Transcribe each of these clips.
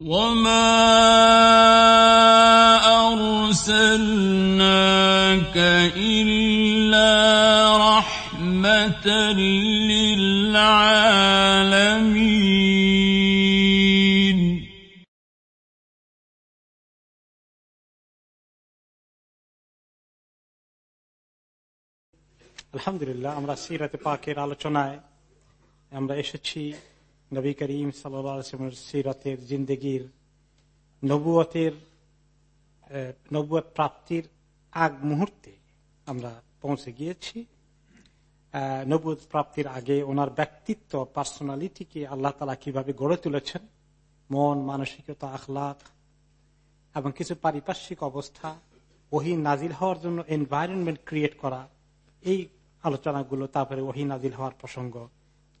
وما أرسلناك إلا رحمة للعالمين আলহামদুলিল্লাহ আমরা সিরাতে পাকের আলোচনায় আমরা এসেছি নবী করিম সাল্লামের সিরাতের জিন্দগির নবুয়তের আহ, নবুয়ত প্রাপ্তির আগ মুহূর্তে আমরা পৌঁছে গিয়েছি। আহ, নবুয়ত প্রাপ্তির আগে ওনার ব্যক্তিত্ব পার্সোনালিটিকে আল্লাহ তালা কীভাবে গড়ে তুলেছেন মন মানসিকতা আখলাক এবং কিছু পারিপার্শ্বিক অবস্থা ওহি নাজিল হওয়ার জন্য এনভায়রনমেন্ট ক্রিয়েট করা এই আলোচনাগুলো তারপরে ওহি নাজিল হওয়ার প্রসঙ্গ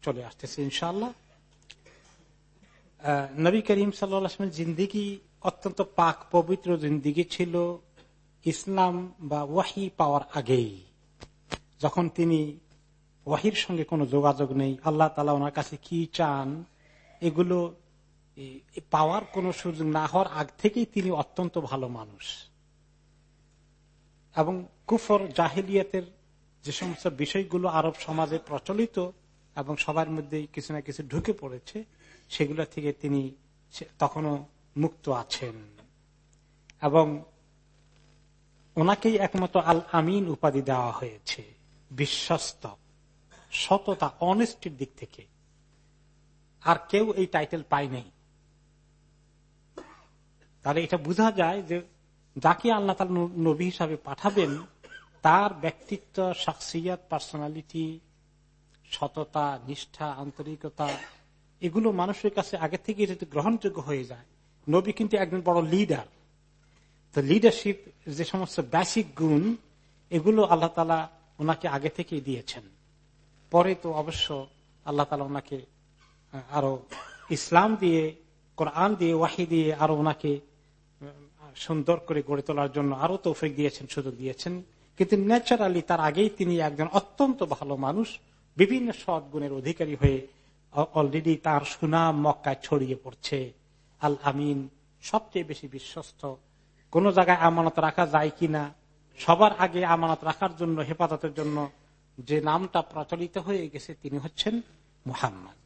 চলে আসতেছে ইনশাল্লাহ নবী করিম সাল্লামের জিন্দিগি অত্যন্ত পাক, পবিত্র জিন্দিগি ছিল ইসলাম বা ওয়াহি পাওয়ার আগেই। যখন তিনি ওয়াহির সঙ্গে কোনো যোগাযোগ নেই, আল্লাহ তালা ওনার কাছে কি চান, এগুলো পাওয়ার কোনো সুযোগ না হওয়ার আগ থেকেই তিনি অত্যন্ত ভালো মানুষ। এবং কুফর, জাহিলিয়াতের যে সমস্ত বিষয়গুলো আরব সমাজে প্রচলিত এবং সবার মধ্যে কিছু না কিছু ঢুকে পড়েছে সেগুলো থেকে তিনি তখনও মুক্ত আছেন। এবং ওনাকেই একমাত্র আল আমিন উপাধি দেওয়া হয়েছে, বিশ্বস্ত, সততা অনেস্টির দিক থেকে। আর কেউ এই টাইটেল পায় নাই। তাহলে এটা বোঝা যায় যে যাকে আল্লাহ তাল নবী হিসাবে পাঠাবেন, তার ব্যক্তিত্ব শাকসিয়াত পার্সোনালিটি সততা, নিষ্ঠা, আন্তরিকতা এগুলো মানুষের কাছে আগে থেকে যদি গ্রহণযোগ্য হয়ে যায়, নবী কিন্তু একজন বড় লিডার তো লিডারশিপ যে সমস্ত বেসিক গুণ, এগুলো আল্লাহ তালা ওনাকে আগে থেকেই দিয়েছেন। পরে তো অবশ্য আল্লাহ তালা ওনাকে আরও ইসলাম দিয়ে, কোরআন দিয়ে, ওয়াহি দিয়ে আরও ওনাকে সুন্দর করে গড়ে তোলার জন্য আরও তৌফিক দিয়েছেন, সুযোগ দিয়েছেন। কিন্তু ন্যাচারালি তার আগেই তিনি একজন অত্যন্ত ভালো মানুষ, বিভিন্ন সৎ গুণের অধিকারী হয়ে অলরেডি তার সুনাম মক্কায় ছড়িয়ে পড়ছে। আল আমিন সবচেয়ে বেশি বিশ্বস্ত। কোন জায়গায় আমানত রাখা যায় কিনা, সবার আগে আমানত রাখার জন্য, হেফাজতের জন্য যে নামটা প্রচলিত হয়ে গেছে তিনি হচ্ছেন মুহাম্মদ।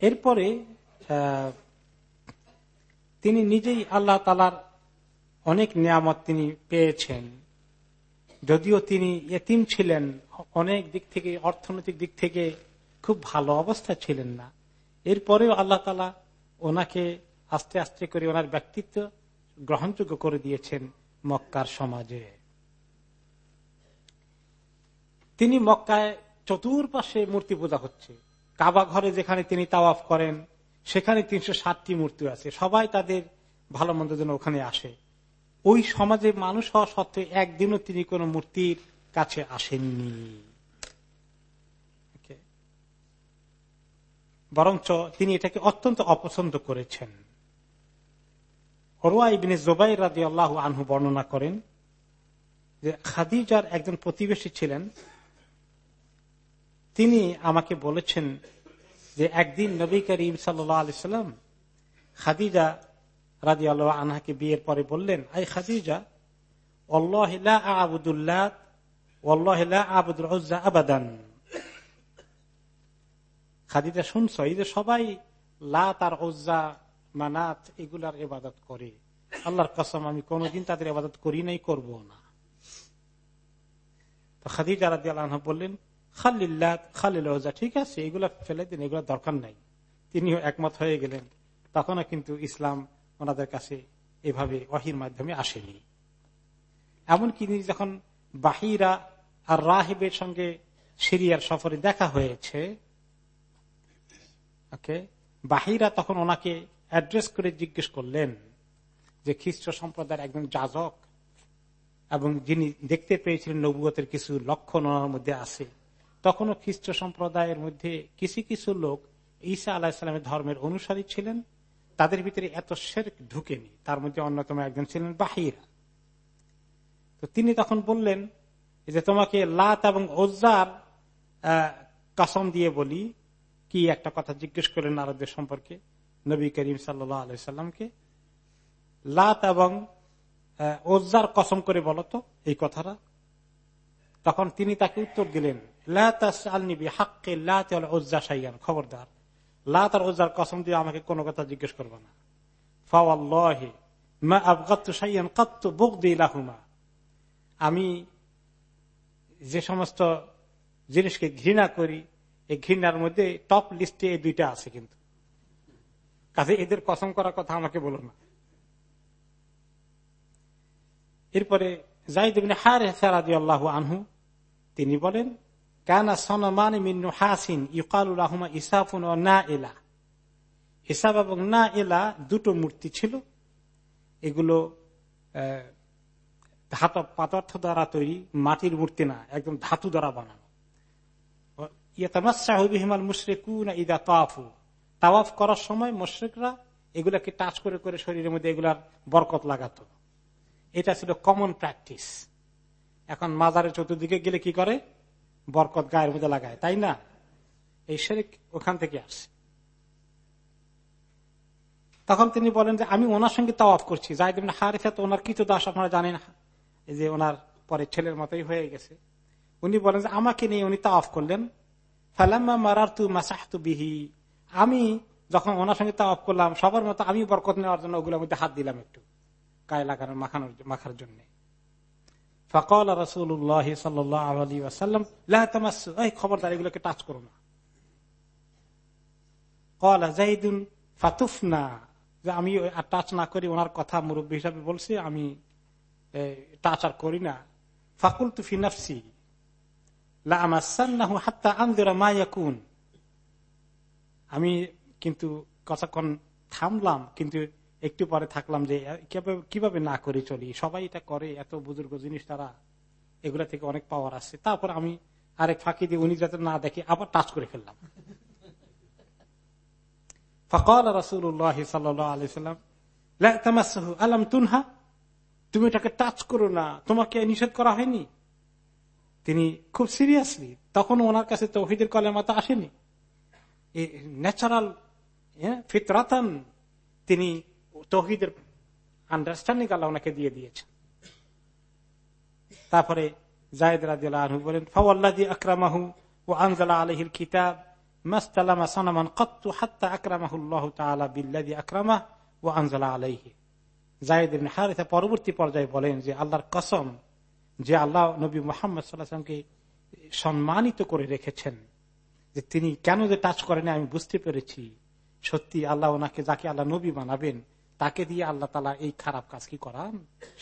এরপরে তিনি নিজেই আল্লাহ তালার অনেক নিয়ামত তিনি পেয়েছেন। যদিও তিনি এতিম ছিলেন, অনেক দিক থেকে, অর্থনৈতিক দিক থেকে খুব ভালো অবস্থা ছিলেন না। এরপরেও আল্লাহ তালা ওনাকে আস্তে আস্তে করে ওনার ব্যক্তিত্ব গ্রহণযোগ্য করে দিয়েছেন মক্কার সমাজে। তিনি মক্কায় চতুর্পাশে মূর্তি পূজা হচ্ছে। কাবা ঘরে যেখানে তিনি তাওয়াফ করেন, সেখানে তিনশো ষাটটি মূর্তি আছে। সবাই তাদের ভালো মন্দের জন্য ওখানে আসে। ওই সমাজে মানুষ হওয়া সত্ত্বেও একদিনও তিনি কোন মূর্তির কাছে আসেননি. বরঞ্চ তিনি এটাকে অত্যন্ত অপছন্দ করেছেন। অরুয়া ইবিনে জোবাই রাজি আল্লাহ আনহু বর্ণনা করেন যে খাদিজার একজন প্রতিবেশী ছিলেন। তিনি আমাকে বলেছেন যে একদিন নবী করিম সাল্লাম খাদিজা রাজি আল্লাহ আনহাকে বিয়ের পরে বললেন, আই খাদিজা আবাদান। খাদিজা, শুনছ, এই যে সবাই লাত আর মানাত, এগুলার করে। আল্লাহর কসম, আমি কোনদিন তাদের এবাদত করি নাই, করব না। খাদিজা রাজি আল্লাহ বললেন খালিল্লাহ খালিল ওজা ঠিক আছে, এগুলা ফেলে দিন এগুলা দরকার নাই। তিনিও একমত হয়ে গেলেন। তখনও কিন্তু ইসলাম ওনাদের কাছে এভাবে ওয়াহির মাধ্যমে আসেনি। এমনকি তিনি যখন বাহিরা আর রাহিবের সঙ্গে সিরিয়ার সফরে দেখা হয়েছে, ওকে, বাহিরা তখন ওনাকে অ্যাড্রেস করে জিজ্ঞেস করলেন যে খ্রিস্ট সম্প্রদায়ের একজন যাজক এবং যিনি দেখতে পেয়েছিলেন নবুয়তের কিছু লক্ষণ ওনার মধ্যে আছে, তখনও খ্রিস্ট সম্প্রদায়ের মধ্যে কিছু কিছু লোক ঈসা আলাহিসামের ধর্মের অনুসারী ছিলেন। তাদের ভিতরে এত শের ঢুকেনি। তার মধ্যে অন্যতম একজন ছিলেন বাহিরা। তো তিনি তখন বললেন যে, তোমাকে লাত এবং ওজার কসম দিয়ে বলি। কি একটা কথা জিজ্ঞেস করলেন আরবদের সম্পর্কে? নবী করিম সাল্লামকে, লাত এবং ওজার কসম করে বলতো এই কথাটা। তখন তিনি তাকে উত্তর দিলেন খবরদার। লাত আর ওজার কসম দিয়ে আমাকে কোনো কথা জিজ্ঞেস করব না। আমি যে সমস্ত জিনিসকে ঘৃণা করি, এই ঘৃণার মধ্যে টপ লিস্টে এই দুইটা আছে কিন্তু। কাজে এদের কসম করার কথা আমাকে বলো না। এরপরে জাইদিন হার হেসারাদি আল্লাহ আনহু, তিনি বলেন কানা সনমান মিন্নু হাসিন ইকালুল আহমা ইসাফুন ও না এলা হিসাব এবং না এলা দুটো মূর্তি ছিল। এগুলো ধাতব পাতার্থ দ্বারা তৈরি, মাটির মূর্তি না, একদম ধাতু দ্বারা বানানো। ইয়াতামাসাহিমাল মুশরেকু না ইদা তাফু। তাওয়াফ করার সময় মুশ্রিকরা এগুলাকে টাচ করে করে শরীরের মধ্যে এগুলার বরকত লাগাত। এটা ছিল কমন প্র্যাকটিস এখন মাজারের চতুর্দিকে গেলে কি করে? বরকত গায়ের মধ্যে লাগায়, তাই না? এই শেরিক ওখান থেকে আসে। তখন তিনি বলেন যে, আমি ওনার সঙ্গে তাওয়াফ করছি। যাই দেবেন হারিফা তো ওনার কিছু দাস আপনারা জানেন যে ওনার পরে ছেলের মতোই হয়ে গেছে। উনি বলেন যে, আমাকে নিয়ে উনি তাওয়াফ করলেন। ফালাম্মা মারার তু মাসাহতু বিহি। আমি যখন ওনার সঙ্গে তাওয়াফ করলাম, সবার মতো আমি বরকত নেওয়ার জন্য ওগুলোর মধ্যে হাত দিলাম একটু। গায়ে লাগানোর, মাখানোর, মাখার জন্য। ফকল রসুল্লাহ সাল্লাম খবরদার, এগুলোকে টাচ করো না। আমি টাচ না করি, ওনার কথা মুরব্বী হিসাবে বলছি, আমি টাচ আর করি না। ফাকুল তুফি নফসি আমি কিন্তু কতক্ষণ থামলাম, কিন্তু একটু পরে থাকলাম যে, কীভাবে না করে চলি? সবাই এটা করে, এত বুজুর্গ জিনিস তারা, এগুলা থেকে অনেক পাওয়ার আছে তারপর আমি আরেক ফাঁকি দিয়ে উনি যাতে না দেখে, আবার টাচ করে ফেললাম। ফকাল রসুল্লাহ সাল্লাম তুনহা? তুমি এটাকে টাচ করো না। তোমাকে নিষেধ করা হয়নি? তিনি খুব সিরিয়াসলি তখন ওনার কাছে তৌহিদের কলেমাতা আসেনি। ন্যাচারাল ফিতরাতান, তিনি তৌহিদের আন্ডারস্ট্যান্ডিং আল্লাহ ওনাকে দিয়ে দিয়েছেন। তারপরে জায়দ রাজিয়াল আনহু বলেন ফাওয়াল্লাদি আকরামাহু ও আনজালা আলহির কিতাব পরবর্তী পর্যায়ে বলেন যে, আল্লাহর কসম যে আল্লাহ নবী মোহাম্মদ সাল্লাহামকে সম্মানিত করে রেখেছেন, যে তিনি কেন যে টাচ করেন আমি বুঝতে পেরেছি। সত্যি আল্লাহ ওনাকে যাকে আল্লাহ নবী বানাবেন তাকে দিয়ে আল্লাহ তালা এই খারাপ কাজ কি করান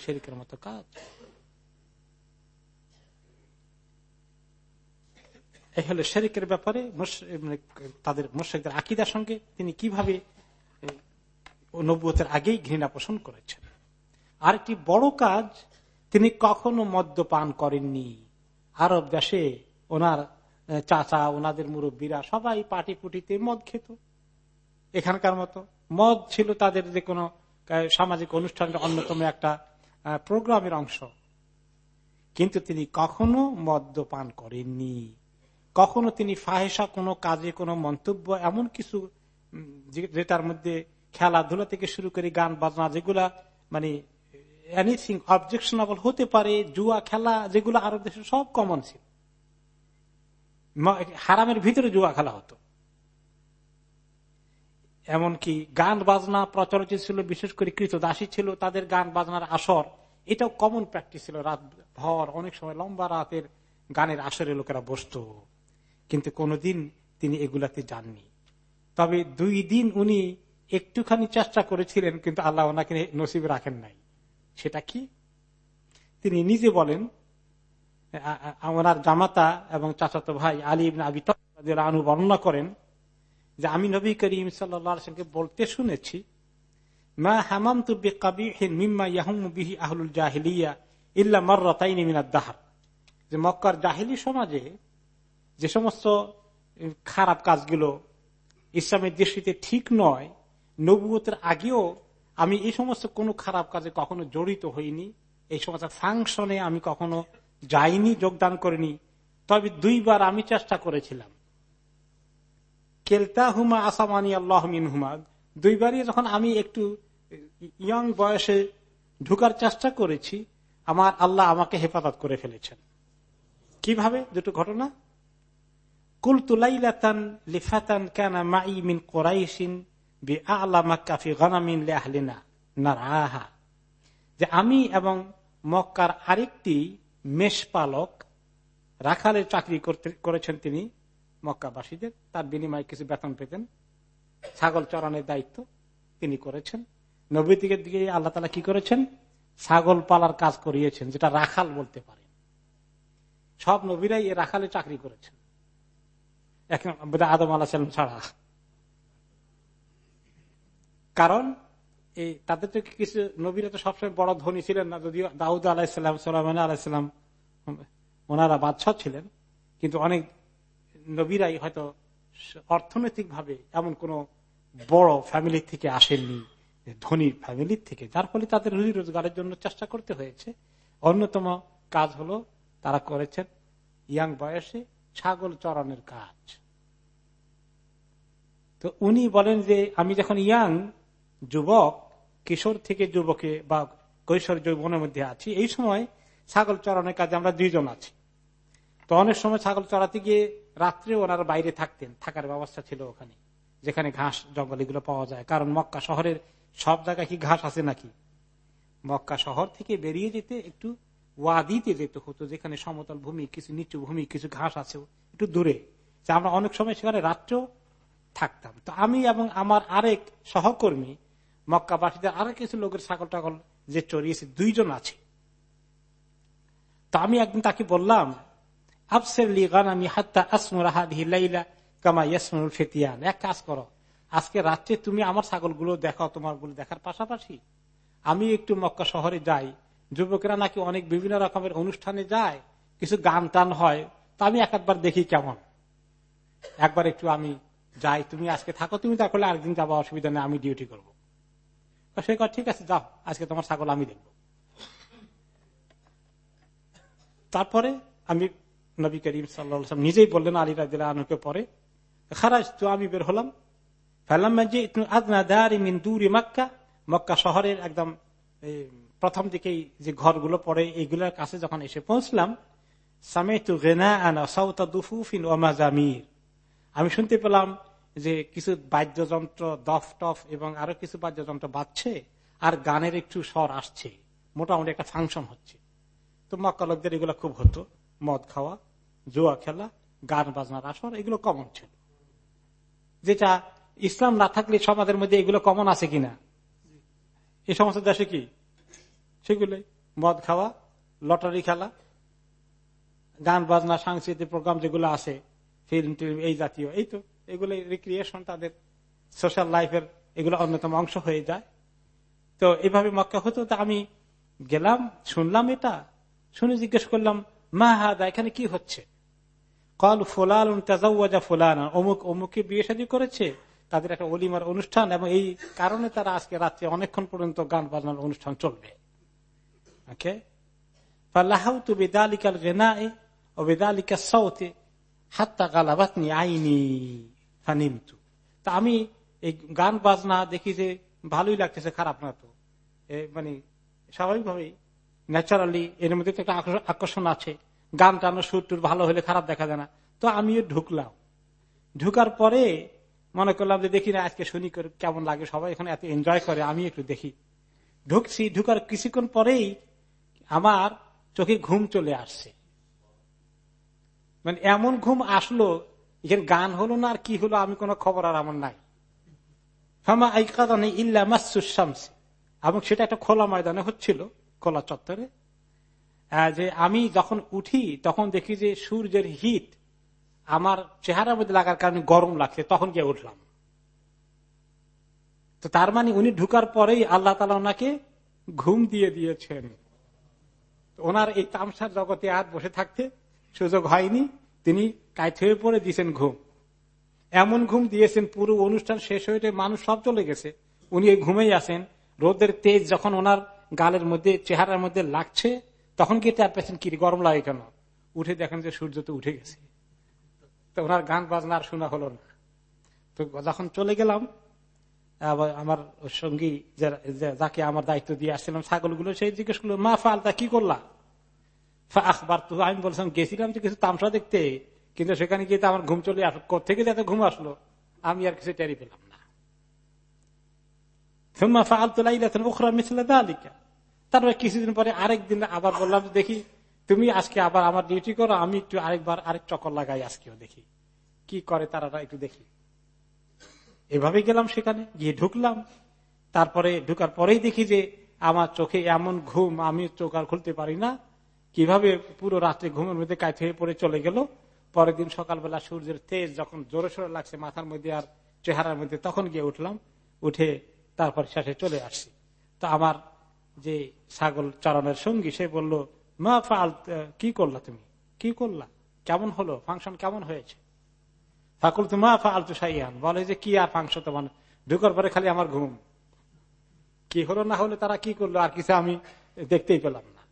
শেরিকের মতো কাজ। এই হলো শেরিকের ব্যাপারে মানে তাদের মোর্শেকদের আকিদার সঙ্গে তিনি কীভাবে নব্বতের আগেই ঘৃণা পোষণ করেছেন। আরেকটি বড় কাজ তিনি কখনো মদ্যপান করেননি। আরব দেশে ওনার চাচা, ওনাদের মুরব্বীরা সবাই পাটি পুটিতে মদ খেত। এখানকার মতো। মদ ছিল তাদের যে কোনো সামাজিক অনুষ্ঠানের অন্যতম একটা প্রোগ্রামের অংশ। কিন্তু তিনি কখনো মদ্যপান করেননি। কখনো তিনি ফাহেসা কোনো কাজে, কোনো মন্তব্য, এমন কিছু যেটার মধ্যে খেলাধুলা থেকে শুরু করে গান, বাজনা যেগুলা মানে এনিথিং অবজেকশনাবল হতে পারে, জুয়া, খেলা যেগুলো আরব দেশে সব কমন ছিল। হারামের ভিতরে জুয়া খেলা হতো। এমনকি গান বাজনা প্রচলিত ছিল, বিশেষ করে কৃত দাসী ছিল, তাদের গান বাজনার আসর, এটাও কমন প্র্যাকটিস ছিল। রাত ভর অনেক সময় লম্বা রাতের গানের আসরে লোকেরা বসত। কিন্তু কোনদিন তিনি এগুলাতে যাননি। তবে দুই দিন উনি একটুখানি চেষ্টা করেছিলেন, কিন্তু আল্লাহ ওনাকে নসিব রাখেন নাই। সেটা কি? তিনি নিজে বলেন ওনার জামাতা এবং চাচাতো ভাই আলী আবি আনু বর্ণনা করেন যে আমি নবী করিম সাল্লামকে বলতে শুনেছি, মা হামাম তুবি কাবিহীন মিম্মা ইয়াহম বিহি আহলুল জাহিলিয়া ইল্লা মর্রতাইনি মিনাদ দাহার। যে মক্কার জাহিলি সমাজে যে সমস্ত খারাপ কাজগুলো ইসলামের দৃষ্টিতে ঠিক নয়, নবুয়তের আগেও আমি এই সমস্ত কোনো খারাপ কাজে কখনো জড়িত হইনি, এই সমস্ত ফাংশনে আমি কখনো যাইনি, যোগদান করিনি, তবে দুইবার আমি চেষ্টা করেছিলাম। কেলতা হুমা আসামানি আল্লাহ মিন হুমা দুইবারই যখন আমি একটু ইয়ং বয়সে ঢুকার চেষ্টা করেছি, আমার আল্লাহ আমাকে হেফাজত করে ফেলেছেন। কীভাবে? দুটো ঘটনা। কুল তুলাইলাতান লিফাতান কানা মাই মিন কোরাইশিন বি আলা মাক্কাফি গনামিন লেহলিনা নারাহা। যে আমি এবং মক্কার আরেকটি মেষপালক রাখালের চাকরি করেছেন তিনি। মক্কাবাসীদের, তার বিনিময়ে কিছু বেতন পেতেন। ছাগল চড়ানোর দায়িত্ব তিনি করেছেন। নবীদিকের দিকে আল্লাহ তালা কি করেছেন? ছাগল পালার কাজ করিয়েছেন, যেটা রাখাল বলতে পারেন। সব নবীরাই এ রাখালে চাকরি করেছেন। এখন আদম আল্লাহ ছাড়া। কারণ, এই তাদের তো কিছু, নবীরা তো সবসময় বড় ধনী ছিলেন না, যদিও দাউদ আলাহিসাম সোলামান আলাহিসাম ওনারা বাদশাহ ছিলেন। কিন্তু অনেক নবীরাই হয়তো অর্থনৈতিক ভাবে এমন কোন বড় ফ্যামিলি থেকে আসেননি ধনী ফ্যামিলির থেকে। যার ফলে তাদের রুজি রোজগারের জন্য চেষ্টা করতে হয়েছে। অন্যতম কাজ হলো তারা করেছেন ইয়াং বয়সে ছাগল চড়ানোর কাজ। তো উনি বলেন যে, আমি যখন ইয়াং যুবক, কিশোর থেকে যুবকে বা কৈশোর যৌবনের মধ্যে আছি, এই সময় ছাগল চড়ানোর কাজে আমরা দুইজন আছি। তো অনেক সময় ছাগল চড়াতে গিয়ে রাত্রে ওনারা বাইরে থাকতেন, থাকার ব্যবস্থা ছিল ওখানে, যেখানে ঘাস জঙ্গল এগুলো পাওয়া যায়। কারণ মক্কা শহরের সব জায়গায় কি ঘাস আছে নাকি? মক্কা শহর থেকে বেরিয়ে যেতে একটু ওয়াদিতে যেতে হতো, যেখানে সমতল ভূমি, কিছু নিচু ভূমি, কিছু ঘাস আছে, একটু দূরে। আমরা অনেক সময় সেখানে রাত্রেও থাকতাম। তো আমি এবং আমার আরেক সহকর্মী, মক্কাবাসীদের আরও কিছু লোকের ছাগল টাগল যে চড়িয়েছে, দুইজন আছে। তো আমি একদিন তাকে বললাম আফসের লিগান আমি হাত্তা আসমুরাহিলা কামা ইয়াসমুল ফেতিয়ান। এক কাজ করো, আজকে রাত্রে তুমি আমার ছাগলগুলো দেখো তোমারগুলো দেখার পাশাপাশি। আমি একটু মক্কা শহরে যাই, যুবকেরা নাকি অনেক বিভিন্ন রকমের অনুষ্ঠানে যায়, কিছু গান টান হয়, তা আমি এক একবার দেখি কেমন। একবার একটু আমি যাই, তুমি আজকে থাকো, তুমি তা করলে আরেকদিন যাব, অসুবিধা নেই, আমি ডিউটি করব। সে কর ঠিক আছে, যাও, আজকে তোমার ছাগল আমি দেখব। তারপরে আমি নবী করিম সাল্লাম নিজেই বললেন আলী রাজিল আনুকে পরে খারাজ তো আমি বের হলাম মক্কা। মক্কা শহরের একদম প্রথম দিকেই যে ঘরগুলো পড়ে, এইগুলোর কাছে যখন এসে পৌঁছলাম আমি শুনতে পেলাম যে কিছু বাদ্যযন্ত্র দফ টফ এবং আরও কিছু বাদ্যযন্ত্র বাজছে আর গানের একটু স্বর আসছে। মোটামুটি একটা ফাংশন হচ্ছে। তো মক্কা লোকদের এগুলো খুব হতো, মদ খাওয়া। জুয়া খেলা, গান বাজনার আসর এগুলো কমন ছিল। যেটা ইসলাম না থাকলে সমাজের মধ্যে এগুলো কমন আছে কিনা? এই সমস্ত দেশে কি? সেগুলো মদ খাওয়া, লটারি খেলা, গান বাজনা, সাংস্কৃতিক প্রোগ্রাম যেগুলো আছে ফিল্ম টিল্ম এই জাতীয়, এই তো এগুলো রিক্রিয়েশন তাদের সোশ্যাল লাইফের এগুলো অন্যতম অংশ হয়ে যায়। তো এভাবে মক্কা হতো, তো আমি গেলাম, শুনলাম এটা, শুনে জিজ্ঞেস করলাম, মা হাদা, এখানে কি হচ্ছে? কল ফোলাল তাজাউজা ফোলানা অমুক, অমুকে বিয়ে শাদী করেছে, তাদের একটা অলিমার অনুষ্ঠান এবং এই কারণে তারা আজকে রাত্রে অনেকক্ষণ পর্যন্ত গান বাজনার অনুষ্ঠান চলবে। ওকে বেদালিকাল গেনায় ও বেদালিকা সৌতে হাত্তা গালাবাতনি আইনি ফানিমতু। তা আমি এই গান বাজনা দেখি যে ভালোই লাগতেছে, খারাপ না তো। মানে স্বাভাবিকভাবেই, ন্যাচারালি এর মধ্যে একটা আকর্ষণ আছে। গান টান সুর টুর ভালো হলে খারাপ দেখা যায় না। তো আমিও ঢুকলাম। ঢুকার পরে মনে করলাম যে দেখি না, আজকে শুনি কেমন লাগে, সবাই এখানে এত এনজয় করে আমি একটু দেখি। ঢুকছি, ঢুকার কিছুক্ষণ পরেই আমার চোখে ঘুম চলে আসছে। মানে এমন ঘুম আসলো এখানে গান হলো না আর কি হলো, আমি কোনো খবর আর আমার নাই। ইল্লা এবং সেটা একটা খোলা ময়দানে হচ্ছিল, খোলা চত্বরে। যে আমি যখন উঠি, তখন দেখি যে সূর্যের হিট আমার চেহারার মধ্যে লাগার কারণে গরম লাগছে, তখন গিয়ে উঠলাম। তো তার মানে উনি ঢুকার পরেই আল্লাহ তালা ওনাকে ঘুম দিয়ে দিয়েছেন। ওনার এই তামসার জগতে আর বসে থাকতে সুযোগ হয়নি, তিনি কায়ত হয়ে পড়ে দিয়েছেন ঘুম। এমন ঘুম দিয়েছেন, পুরো অনুষ্ঠান শেষ হয়ে মানুষ সব চলে গেছে। উনি ঘুমেই আসেন রোদের তেজ যখন ওনার গালের মধ্যে, চেহারার মধ্যে লাগছে তখন কি তার পেছেন কি, গরম লাগে কেন? উঠে দেখেন যে সূর্য তো উঠে গেছে। তো ওনার গান বাজনা আর শোনা হলো না। তো যখন চলে গেলাম আমার সঙ্গী যাকে আমার দায়িত্ব দিয়ে আসছিলাম, ছাগলগুলো, সেই জিজ্ঞেস করল, মা ফালতা, কি করলা? আখবার তো আমি বলছিলাম, গেছিলাম যে কিছু তামসা দেখতে, কিন্তু সেখানে গিয়ে তো আমার ঘুম চলে আসলো থেকে যাতে ঘুম আসলো? আমি আর কিছু টেরি পেলাম না। তারপরে কিছুদিন পরে আরেক দিন আবার বললাম দেখি, তুমি আজকে আবার আমার ডিউটি করো, আমি একটু আরেকবার আরেক চক্কর লাগাই আজকেও দেখি। কি করে তারা একটু দেখি। এভাবে গেলাম সেখানে, গিয়ে ঢুকলাম। তারপরে ঢুকার পরেই দেখি যে, আমার চোখে এমন ঘুম, আমি চোখ আর খুলতে পারি না। কীভাবে পুরো রাত্রে ঘুমের মধ্যে কায়ত হয়ে পড়ে চলে গেল। পরের দিন সকালবেলা সূর্যের তেজ যখন জোরে সোরে লাগছে মাথার মধ্যে আর চেহারার মধ্যে, তখন গিয়ে উঠলাম। উঠে তারপর শেষে চলে আসছি। তো আমার যে ছাগল চরণের সঙ্গী, সে বলল, মা ফাল কি করলা তুমি? কি করলা? কেমন হলো? ফাংশন কেমন হয়েছে? ফাকুল তো মা ফালতু সাইয়ান বলে যে, কি আর ফাংশন তো মানে ঢুকার পরে খালি আমার ঘুম। কি হলো না হলে, তারা কি করল? আর কিছু আমি দেখতেই পেলাম না।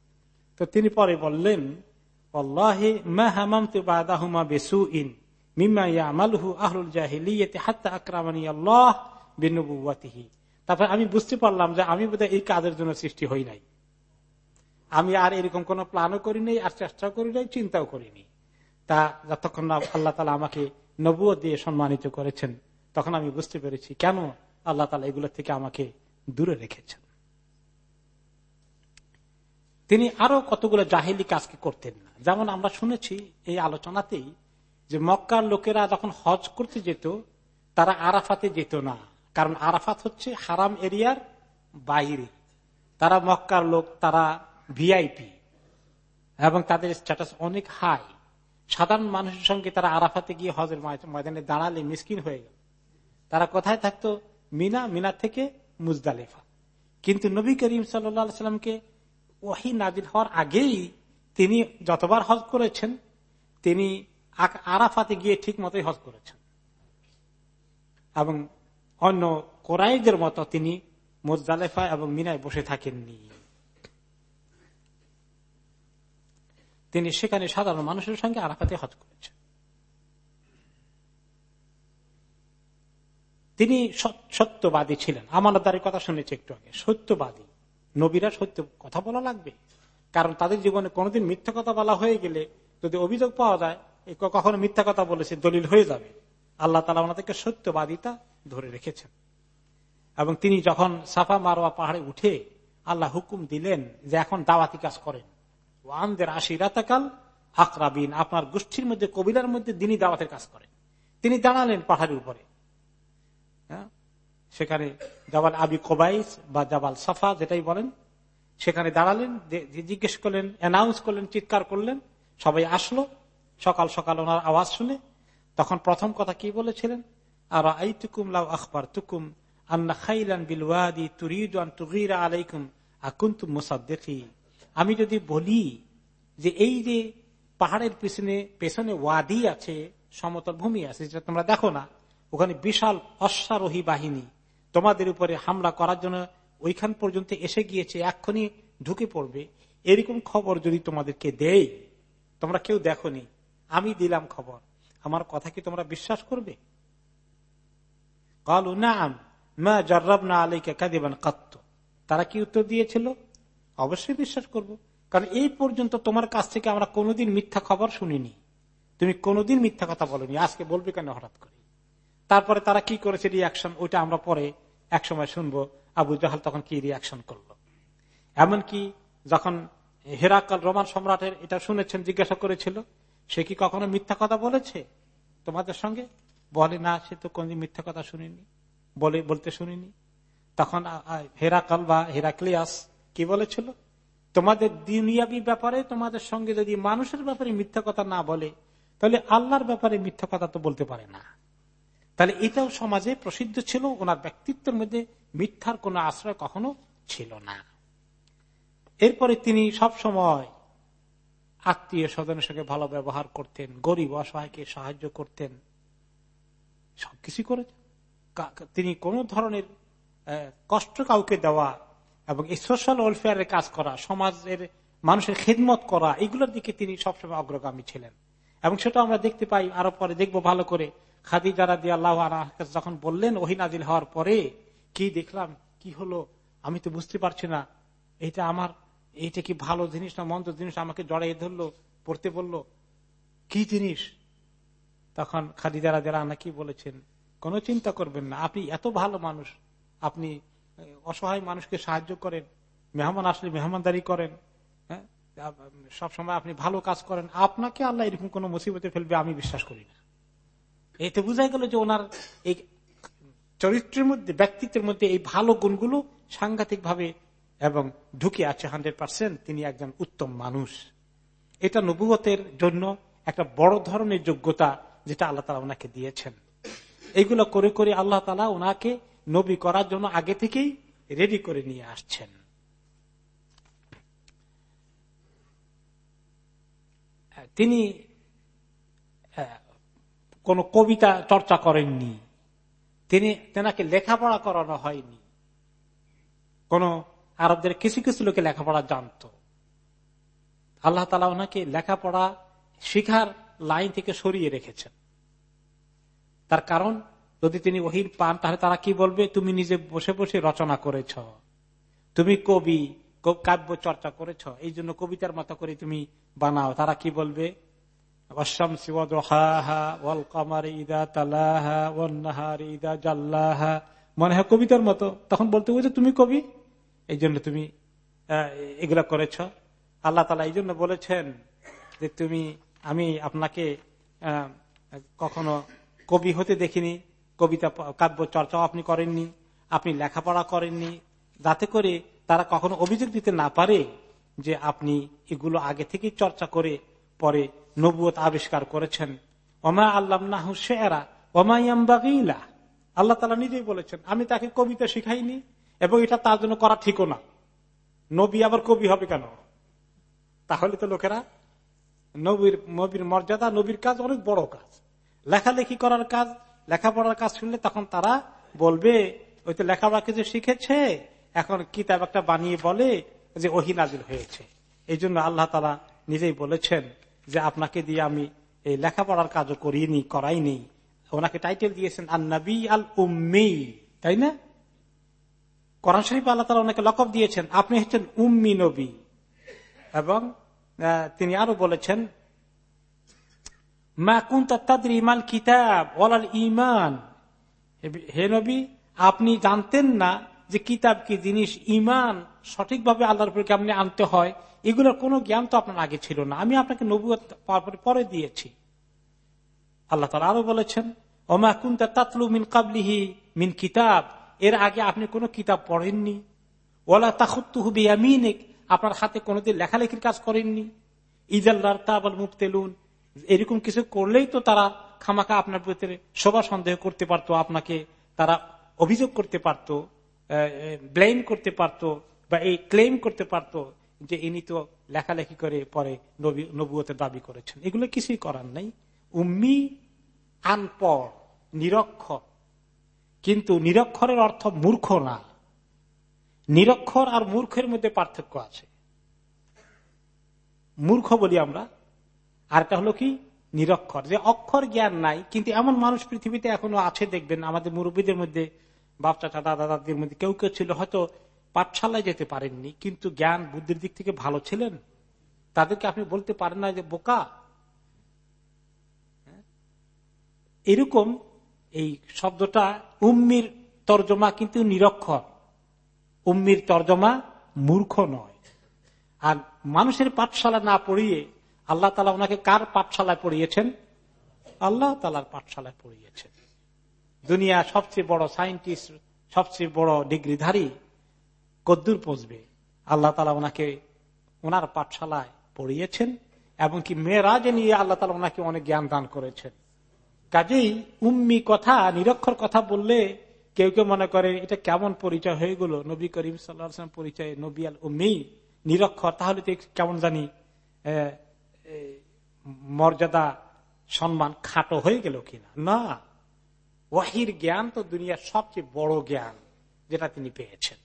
তো তিনি পরে বললেন তারপর আমি বুঝতে পারলাম যে আমি বোধহয় এই কাজের জন্য সৃষ্টি হই নাই। আমি আর এরকম কোন প্ল্যানও করি নাই, আর চেষ্টাও করি নাই, চিন্তাও করিনি তা যতক্ষণ না আল্লাহ তালা আমাকে নবুয় দিয়ে সম্মানিত করেছেন, তখন আমি বুঝতে পেরেছি কেন আল্লাহ তালা এগুলো থেকে আমাকে দূরে রেখেছেন। তিনি আরও কতগুলো জাহিলি কাজকে করতেন না। যেমন আমরা শুনেছি এই আলোচনাতেই যে মক্কার লোকেরা যখন হজ করতে যেত, তারা আরাফাতে যেত না। কারণ আরাফাত হচ্ছে হারাম এরিয়ার বাইরে। তারা মক্কার লোক, তারা ভিআইপি এবং তাদের স্ট্যাটাস অনেক হাই। সাধারণ মানুষের সঙ্গে তারা আরাফাতে গিয়ে হজের ময়দানে দাঁড়ালে মিসকিন হয়ে গেল। তারা কোথায় থাকতো? মিনা মিনা থেকে মুজদালেফা। কিন্তু নবী করিম সাল্লামকে ওহি নাজির হওয়ার আগেই তিনি যতবার হজ করেছেন, তিনি আরাফাতে গিয়ে ঠিক মতোই হজ করেছেন। এবং অন্য কোরআদের মতো তিনি মুজদালেফা এবং মিনায় বসে থাকেননি। তিনি সেখানে সাধারণ মানুষের সঙ্গে আরাফাতে হজ করেছেন। তিনি সত্যবাদী ছিলেন। আমানতদারের কথা শুনেছি একটু আগে। সত্যবাদী। নবীরা সত্য কথা বলা লাগবে। কারণ তাদের জীবনে কোনোদিন মিথ্যা কথা বলা হয়ে গেলে যদি অভিযোগ পাওয়া যায় কখনো মিথ্যা কথা বলেছে, দলিল হয়ে যাবে। আল্লাহ তালা ওনাদেরকে সত্যবাদিতা ধরে রেখেছেন। এবং তিনি যখন সাফা মারোয়া পাহাড়ে উঠে আল্লাহ হুকুম দিলেন যে এখন দাওয়াতি কাজ করেন। ওয়ানদের আশিরাতাকাল আকরাবিন, আপনার গোষ্ঠীর মধ্যে কবিলার মধ্যে দিনই দাওয়াতের কাজ করেন। তিনি দাঁড়ালেন পাহাড়ের উপরে। হ্যাঁ? সেখানে জাবাল আবি কোবাইস বা জাবাল সাফা যেটাই বলেন, সেখানে দাঁড়ালেন জিজ্ঞেস করলেন অ্যানাউন্স করলেন, চিৎকার করলেন, সবাই আসলো। সকাল সকাল ওনার আওয়াজ শুনে তখন প্রথম কথা কি বলেছিলেন? আর আই তুকুম লাউ আখবর তুকুম আন্না খাইলান বিলওয়াদি তুরিদ তুগিরা আলাইকুম আকুন্তুম মুসাদ্দেকি। আমি যদি বলি যে এই যে পাহাড়ের পিছনে, পেছনে ওয়াদি আছে, সমতল ভূমি আছে যেটা তোমরা দেখো না। ওখানে বিশাল অশ্বারোহী বাহিনী। তোমাদের উপরে হামলা করার জন্য ওইখান পর্যন্ত এসে গিয়েছে, এক্ষুনি ঢুকে পড়বে। এরকম খবর যদি তোমাদেরকে দেই, তোমরা কেউ দেখনি। আমি দিলাম খবর। আমার কথা কি তোমরা বিশ্বাস করবে? কালু মা জর্রব না আলীকে কাদিবান কাত্ত। তারা কি উত্তর দিয়েছিল? অবশ্যই বিশ্বাস করব। কারণ এই পর্যন্ত তোমার কাছ থেকে আমরা কোনোদিন মিথ্যা খবর শুনিনি। তুমি কোনোদিন মিথ্যা কথা বলনি। আজকে বলবে কেন হঠাৎ করে? তারপরে তারা কি করেছে রিয়াকশন ওইটা আমরা পরে একসময় শুনব। আবু জাহাল তখন কি রিয়াকশন করল? এমনকি যখন হেরাকাল রোমান সম্রাটের এটা শুনেছেন, জিজ্ঞাসা করেছিল সে কি কখনো মিথ্যা কথা বলেছে? তোমাদের সঙ্গে? বলে, না, সে তো কোনদিন মিথ্যা কথা শুনিনি। বলে, বলতে শুনিনি। তখন হেরাকাল বা হেরাক্লিয়াস কি বলেছিল? তোমাদের দুনিয়াবি ব্যাপারে, তোমাদের সঙ্গে যদি মানুষের ব্যাপারে মিথ্যা কথা না বলে, তাহলে আল্লাহর ব্যাপারে মিথ্যা কথা তো বলতে পারে না। তাহলে এটাও সমাজে প্রসিদ্ধ ছিল, ওনার ব্যক্তিত্বের মধ্যে মিথ্যার কোন আশ্রয় কখনো ছিল না। এরপরে তিনি সব সময় আত্মীয় স্বজনের সঙ্গে ভালো ব্যবহার করতেন, গরিব, অসহায়কে সাহায্য করতেন। সবকিছু করে তিনি কোন ধরনের কষ্ট কাউকে দেওয়া এবং এই সোশ্যাল ওয়েলফেয়ারের কাজ করা, সমাজের মানুষের খেদমত করা, এগুলোর দিকে তিনি সবসময় অগ্রগামী ছিলেন। এবং সেটা আমরা দেখতে পাই, আরও পরে দেখব ভালো করে। খাদি যারা দিয়ে আল্লাহ যখন বললেন ওহিনাজিল হওয়ার পরে, কি দেখলাম, কি হলো, আমি তো বুঝতে পারছি না, এটা আমার এইটা কি ভালো জিনিস না মন্দ জিনিস? আমাকে জড়াই ধরলো, পড়তে বলল। কি জিনিস? তখন খাদিজারা যারা আনা কি বলেছেন? কোন চিন্তা করবেন না, আপনি এত ভালো মানুষ, আপনি অসহায় মানুষকে সাহায্য করেন, মেহমান আসলে মেহমানদারি করেন হ্যাঁ? সবসময় আপনি ভালো কাজ করেন, আপনাকে আল্লাহ এরকম কোন মুসিবতে ফেলবে আমি বিশ্বাস করি না। এতে বোঝা গেল যে ওনার এই চরিত্রের মধ্যে, ব্যক্তিত্বের মধ্যে এই ভালো গুণগুলো সাংঘাতিক ভাবে এবং ঢুকে আছে হান্ড্রেড পার্সেন্ট, তিনি একজন উত্তম মানুষ। এটা নবুয়তের জন্য একটা বড় ধরনের যোগ্যতা যেটা আল্লাহ তালা ওনাকে দিয়েছেন। এইগুলো করে করে আল্লাহ তালা ওনাকে নবী করার জন্য আগে থেকেই রেডি করে নিয়ে আসছেন। তিনি কোন কবিতা চর্চা করেননি। তিনি তেনাকে লেখাপড়া করানো হয়নি। কোন আরবদের কিছু কিছু লোকে লেখাপড়া জানত। আল্লাহ তালা ওনাকে লেখাপড়া শিখার লাইন থেকে সরিয়ে রেখেছেন। তার কারণ, যদি তিনি ওহির পান, তাহলে তারা কি বলবে? তুমি নিজে বসে বসে রচনা করেছ। তুমি কবি কাব্য চর্চা করেছ। এই জন্য কবিতার মতো করে তুমি বানাও। তারা কি বলবে? মনে হয় কবিতার মতো। তখন বলতে বলছে তুমি কবি? এই জন্য তুমি এগুলা করেছ। আল্লাহ তালা এই জন্য বলেছেন যে তুমি, আমি আপনাকে কখনো কবি হতে দেখিনি, কবিতা কাব্য চর্চাও আপনি করেননি, আপনি লেখাপড়া করেননি, যাতে করে তারা কখনো অভিযোগ দিতে না পারে যে আপনি এগুলো আগে থেকেই চর্চা করে পরে নবুয়ত আবিষ্কার করেছেন। ওমা আল্লাহ নাহু শেরা ওমাইয়াম্বাগিলা আল্লাহ তালা নিজেই বলেছেন, আমি তাকে কবিতা শিখাইনি এবং এটা তার জন্য করা ঠিকও না। নবী আবার কবি হবে কেন? তাহলে তো লোকেরা নবীর নবীর মর্যাদা, নবীর কাজ অনেক বড় কাজ। লেখালেখি করার কাজ, লেখাপড়ার কাজ শুনলে তখন তারা বলবে, ওই তো লেখাপড়া কিছু শিখেছে, এখন কিতাব একটা বানিয়ে বলে যে ওহি নাজিল হয়েছে। এই জন্য আল্লাহ তালা নিজেই বলেছেন যে আপনাকে দিয়ে আমি এই লেখাপড়ার কাজও করিনি করাইনি ওনাকে টাইটেল দিয়েছেন আন্নাবি আল উম্মি তাই না? কোরআন শরীফ আল্লাহ তালা ওনাকে লকব দিয়েছেন। আপনি হচ্ছেন উম্মি নবী। এবং তিনি আরও বলেছেন, মা কুন্তা তাদের ইমাল কিতাব ওলাল ইমান হে নবী, আপনি জানতেন না যে কিতাব কি জিনিস ইমান সঠিকভাবে আল্লাহর উপরে কেমনি আনতে হয়? এগুলোর কোন জ্ঞান তো আপনার আগে ছিল না। আমি আপনাকে নবুয় পরে দিয়েছি। আল্লাহ তালা আরও বলেছেন, ওমা কুন্তা তাতলু মিন কাবলিহি মিন কিতাব। এর আগে আপনি কোন কিতাব পড়েননি? ওলা তাহুত্তুহু আপনার হাতে কোনোদিন লেখালেখির কাজ করেননি? ইজাল্লার তাবাল মুফতেলুন এরকম কিছু করলেই তো তারা খামাখা আপনার ভিতরে সবার সন্দেহ করতে পারতো, আপনাকে তারা অভিযোগ করতে পারত ব্লেম করতে পারত, বা এই ক্লেম করতে পারত যে ইনি তো লেখালেখি করে পরে নবুয়তের দাবি করেছেন। এগুলো কিছুই করার নাই। উম্মি, আনপড়, নিরক্ষর কিন্তু নিরক্ষরের অর্থ মূর্খ না। নিরক্ষর আর মূর্খের মধ্যে পার্থক্য আছে। মূর্খ বলি আমরা। আর একটা হলো কি? নিরক্ষর। যে অক্ষর জ্ঞান নাই, কিন্তু এমন মানুষ পৃথিবীতে এখনও আছে, দেখবেন আমাদের মুরব্বীদের মধ্যে বাপ চাচা দাদা দাদির মধ্যে কেউ কেউ ছিল, হয়তো পাঠশালায় যেতে পারেননি, কিন্তু জ্ঞান বুদ্ধির দিক থেকে ভালো ছিলেন? তাদেরকে আপনি বলতে পারেন না যে, বোকা। হ্যাঁ? এরকম এই শব্দটা উম্মির তর্জমা কিন্তু নিরক্ষর। উম্মির তর্জমা মূর্খ নয়। আর মানুষের পাঠশালা না পড়িয়ে আল্লাহ তালা ওনাকে কার পাঠশালায় পড়িয়েছেন? আল্লাহ তালার পাঠশালায় পড়িয়েছেন। দুনিয়া সবচেয়ে বড় সাইন্টিস্ট সবচেয়ে বড় ডিগ্রিধারী কদ্দুর পৌঁছবে আল্লাহ তালা ওনাকে ওনার পাঠশালায় পড়িয়েছেন এবং কি মেয়েরাজ নিয়ে আল্লাহ তালা ওনাকে অনেক জ্ঞান দান করেছেন। কাজেই উম্মি কথা, নিরক্ষর কথা বললে কেউ কেউ মনে করে, এটা কেমন পরিচয় হয়ে গেল? নবী করিম সাল্লাম পরিচয় নবী আল উম্মি, নিরক্ষর। তাহলে তো কেমন জানি মর্যাদা, সম্মান খাটো হয়ে গেল কিনা? না। ওয়াহির জ্ঞান তো দুনিয়ার সবচেয়ে বড় জ্ঞান যেটা তিনি পেয়েছেন।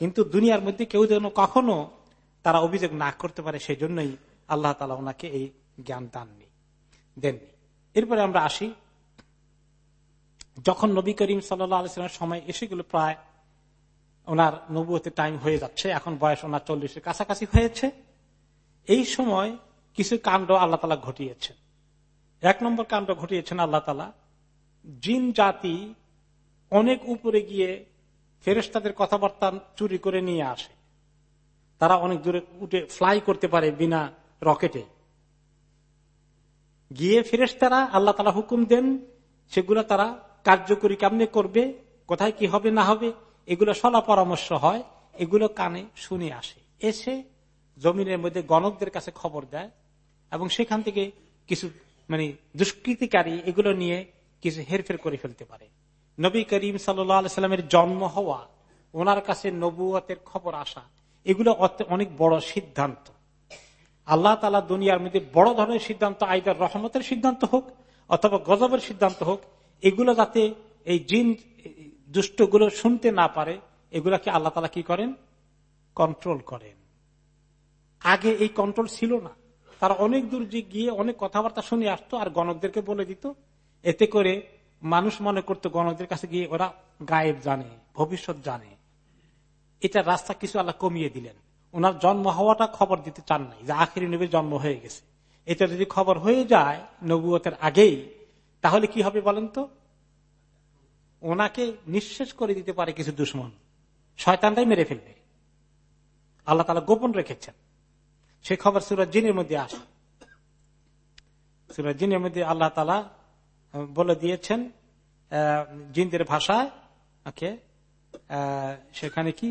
কিন্তু দুনিয়ার মধ্যে কেউ যেন কখনো তারা অভিযোগ না করতে পারে সেই জন্যই আল্লাহ তালা ওনাকে এই জ্ঞান দাননি, দেননি। এরপরে আমরা আসি। যখন নবী করিম সাল্লামের সময় এসে গেল, প্রায় ওনার নবুয়তে টাইম হয়ে যাচ্ছে। এখন বয়স ওনার চল্লিশের কাছাকাছি হয়েছে। এই সময় কিছু কাণ্ড আল্লাহ তালা ঘটিয়েছেন এক নম্বর কাণ্ড ঘটিয়েছেন আল্লাহ তালা, জিন জাতি অনেক উপরে গিয়ে ফেরেস্তাদের কথাবার্তা চুরি করে নিয়ে আসে। তারা অনেক দূরে উঠে ফ্লাই করতে পারে বিনা রকেটে গিয়ে ফেরেস্তারা আল্লাহ তালা হুকুম দেন, সেগুলো তারা কার্যকরী কেমনে করবে, কোথায় কি হবে, না হবে, এগুলো সলা পরামর্শ হয়, এগুলো কানে শুনে আসে। এসে জমিনের মধ্যে গণকদের কাছে খবর দেয় এবং সেখান থেকে কিছু মানে দুষ্কৃতিকারী এগুলো নিয়ে কিছু হেরফের করে ফেলতে পারে। নবী করিম সাল্লামের জন্ম হওয়া, ওনার কাছে নবুয়তের খবর আসা, এগুলো অনেক বড় সিদ্ধান্ত। আল্লাহ তালা দুনিয়ার মধ্যে বড় ধরনের সিদ্ধান্ত, আইদার রহমতের সিদ্ধান্ত হোক অথবা গজবের সিদ্ধান্ত হোক, এগুলো যাতে এই জিন দুষ্টগুলো শুনতে না পারে, এগুলাকে আল্লাহ তালা কি করেন? কন্ট্রোল করেন। আগে এই কন্ট্রোল ছিল না। তারা অনেক দূর গিয়ে অনেক কথাবার্তা শুনে আসতো আর গণকদেরকে বলে দিত। এতে করে মানুষ মনে করতো গণকদের কাছে গিয়ে ওরা গায়েব জানে, ভবিষ্যৎ জানে। এটা রাস্তা কিছু আল্লাহ কমিয়ে দিলেন। ওনার জন্ম হওয়াটা খবর দিতে চান নাই যে আখেরি নবীর জন্ম হয়ে গেছে। এটা যদি খবর হয়ে যায় নবুয়তের আগেই, তাহলে কি হবে বলেন তো? ওনাকে নিঃশেষ করে দিতে পারে কিছু দুশ্মন। শয়তানটাই মেরে ফেলবে। আল্লাহ তালা গোপন রেখেছেন। সে খবর জিনের মধ্যে আসে। জিনের মধ্যে আল্লাহ তালা বলে দিয়েছেন জিনদের ভাষায়, ওকে সেখানে কি?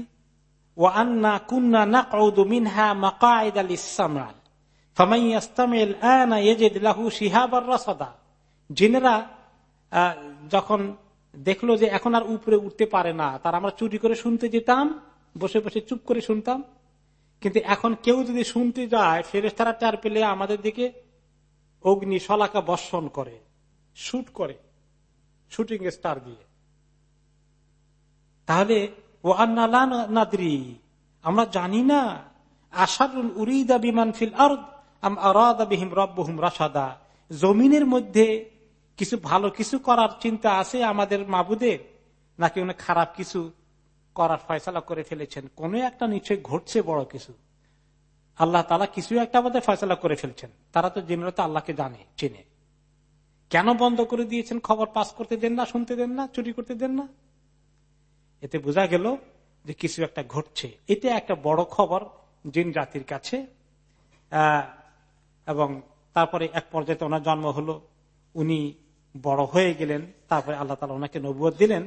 না মিনহা মাকায়দ আল ইসলাম জিনেরা যখন দেখল যে এখন আর উপরে উঠতে পারে না, তার আমরা চুরি করে শুনতে যেতাম, বসে বসে চুপ করে শুনতাম। কিন্তু এখন কেউ যদি শুনতে যায় ফেরেস তারা টার পেলে আমাদের দিকে অগ্নি শলাকা বর্ষণ করে, শুট করে, শুটিং স্টার দিয়ে। তাহলে ও নাদরি আমরা জানি না আশারুল উরিদা বিমান ফিল আরবিহিম রব্বহুম রাসাদা জমিনের মধ্যে কিছু ভালো কিছু করার চিন্তা আছে আমাদের মাবুদের নাকি উনি খারাপ কিছু করার ফয়সলা করে ফেলেছেন? কোন একটা নিশ্চয় ঘটছে বড় কিছু। আল্লাহ তালা কিছু একটা আমাদের ফয়সলা করে ফেলছেন। তারা তো জেনে তো আল্লাহকে জানে, চেনে। কেন বন্ধ করে দিয়েছেন? খবর পাস করতে দেন না, শুনতে দেন না, চুরি করতে দেন না? এতে বোঝা গেল যে কিছু একটা ঘটছে। এটা একটা বড় খবর জিন জাতির কাছে এবং তারপরে এক পর্যায়ে ওনার জন্ম হলো, উনি বড় হয়ে গেলেন, তারপরে আল্লাহ তালা ওনাকে নবুয় দিলেন।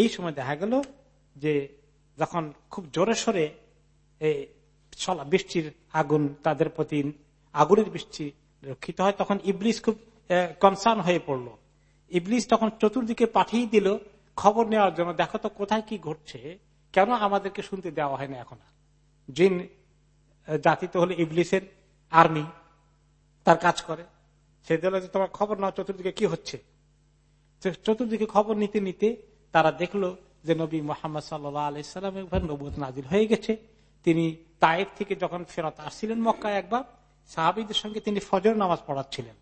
এই সময় দেখা গেল যে যখন খুব জোরে সরে বৃষ্টির আগুন তাদের প্রতি আগুনের বৃষ্টি রক্ষিত হয়, তখন ইবলিস খুব কনসার্ন হয়ে পড়ল। ইবলিস তখন চতুর্দিকে পাঠিয়ে দিল খবর নেওয়ার জন্য, দেখো তো কোথায় কি ঘটছে, কেন আমাদেরকে শুনতে দেওয়া হয় না এখন জিন জাতি তো হলো ইবলিসের আর্মি, তার কাজ করে। সে দলে তোমার খবর নাও, চতুর্দিকে কি হচ্ছে? চতুর্দিকে খবর নিতে নিতে তারা দেখল যে, নবী মোহাম্মদ সাল্লাহ আলাইসাল্লামের নবুত নাজিল হয়ে গেছে। তিনি তায়েব থেকে যখন ফেরত আসছিলেন মক্কায় একবার, সাহাবিদের সঙ্গে তিনি ফজর নামাজ পড়াচ্ছিলেন।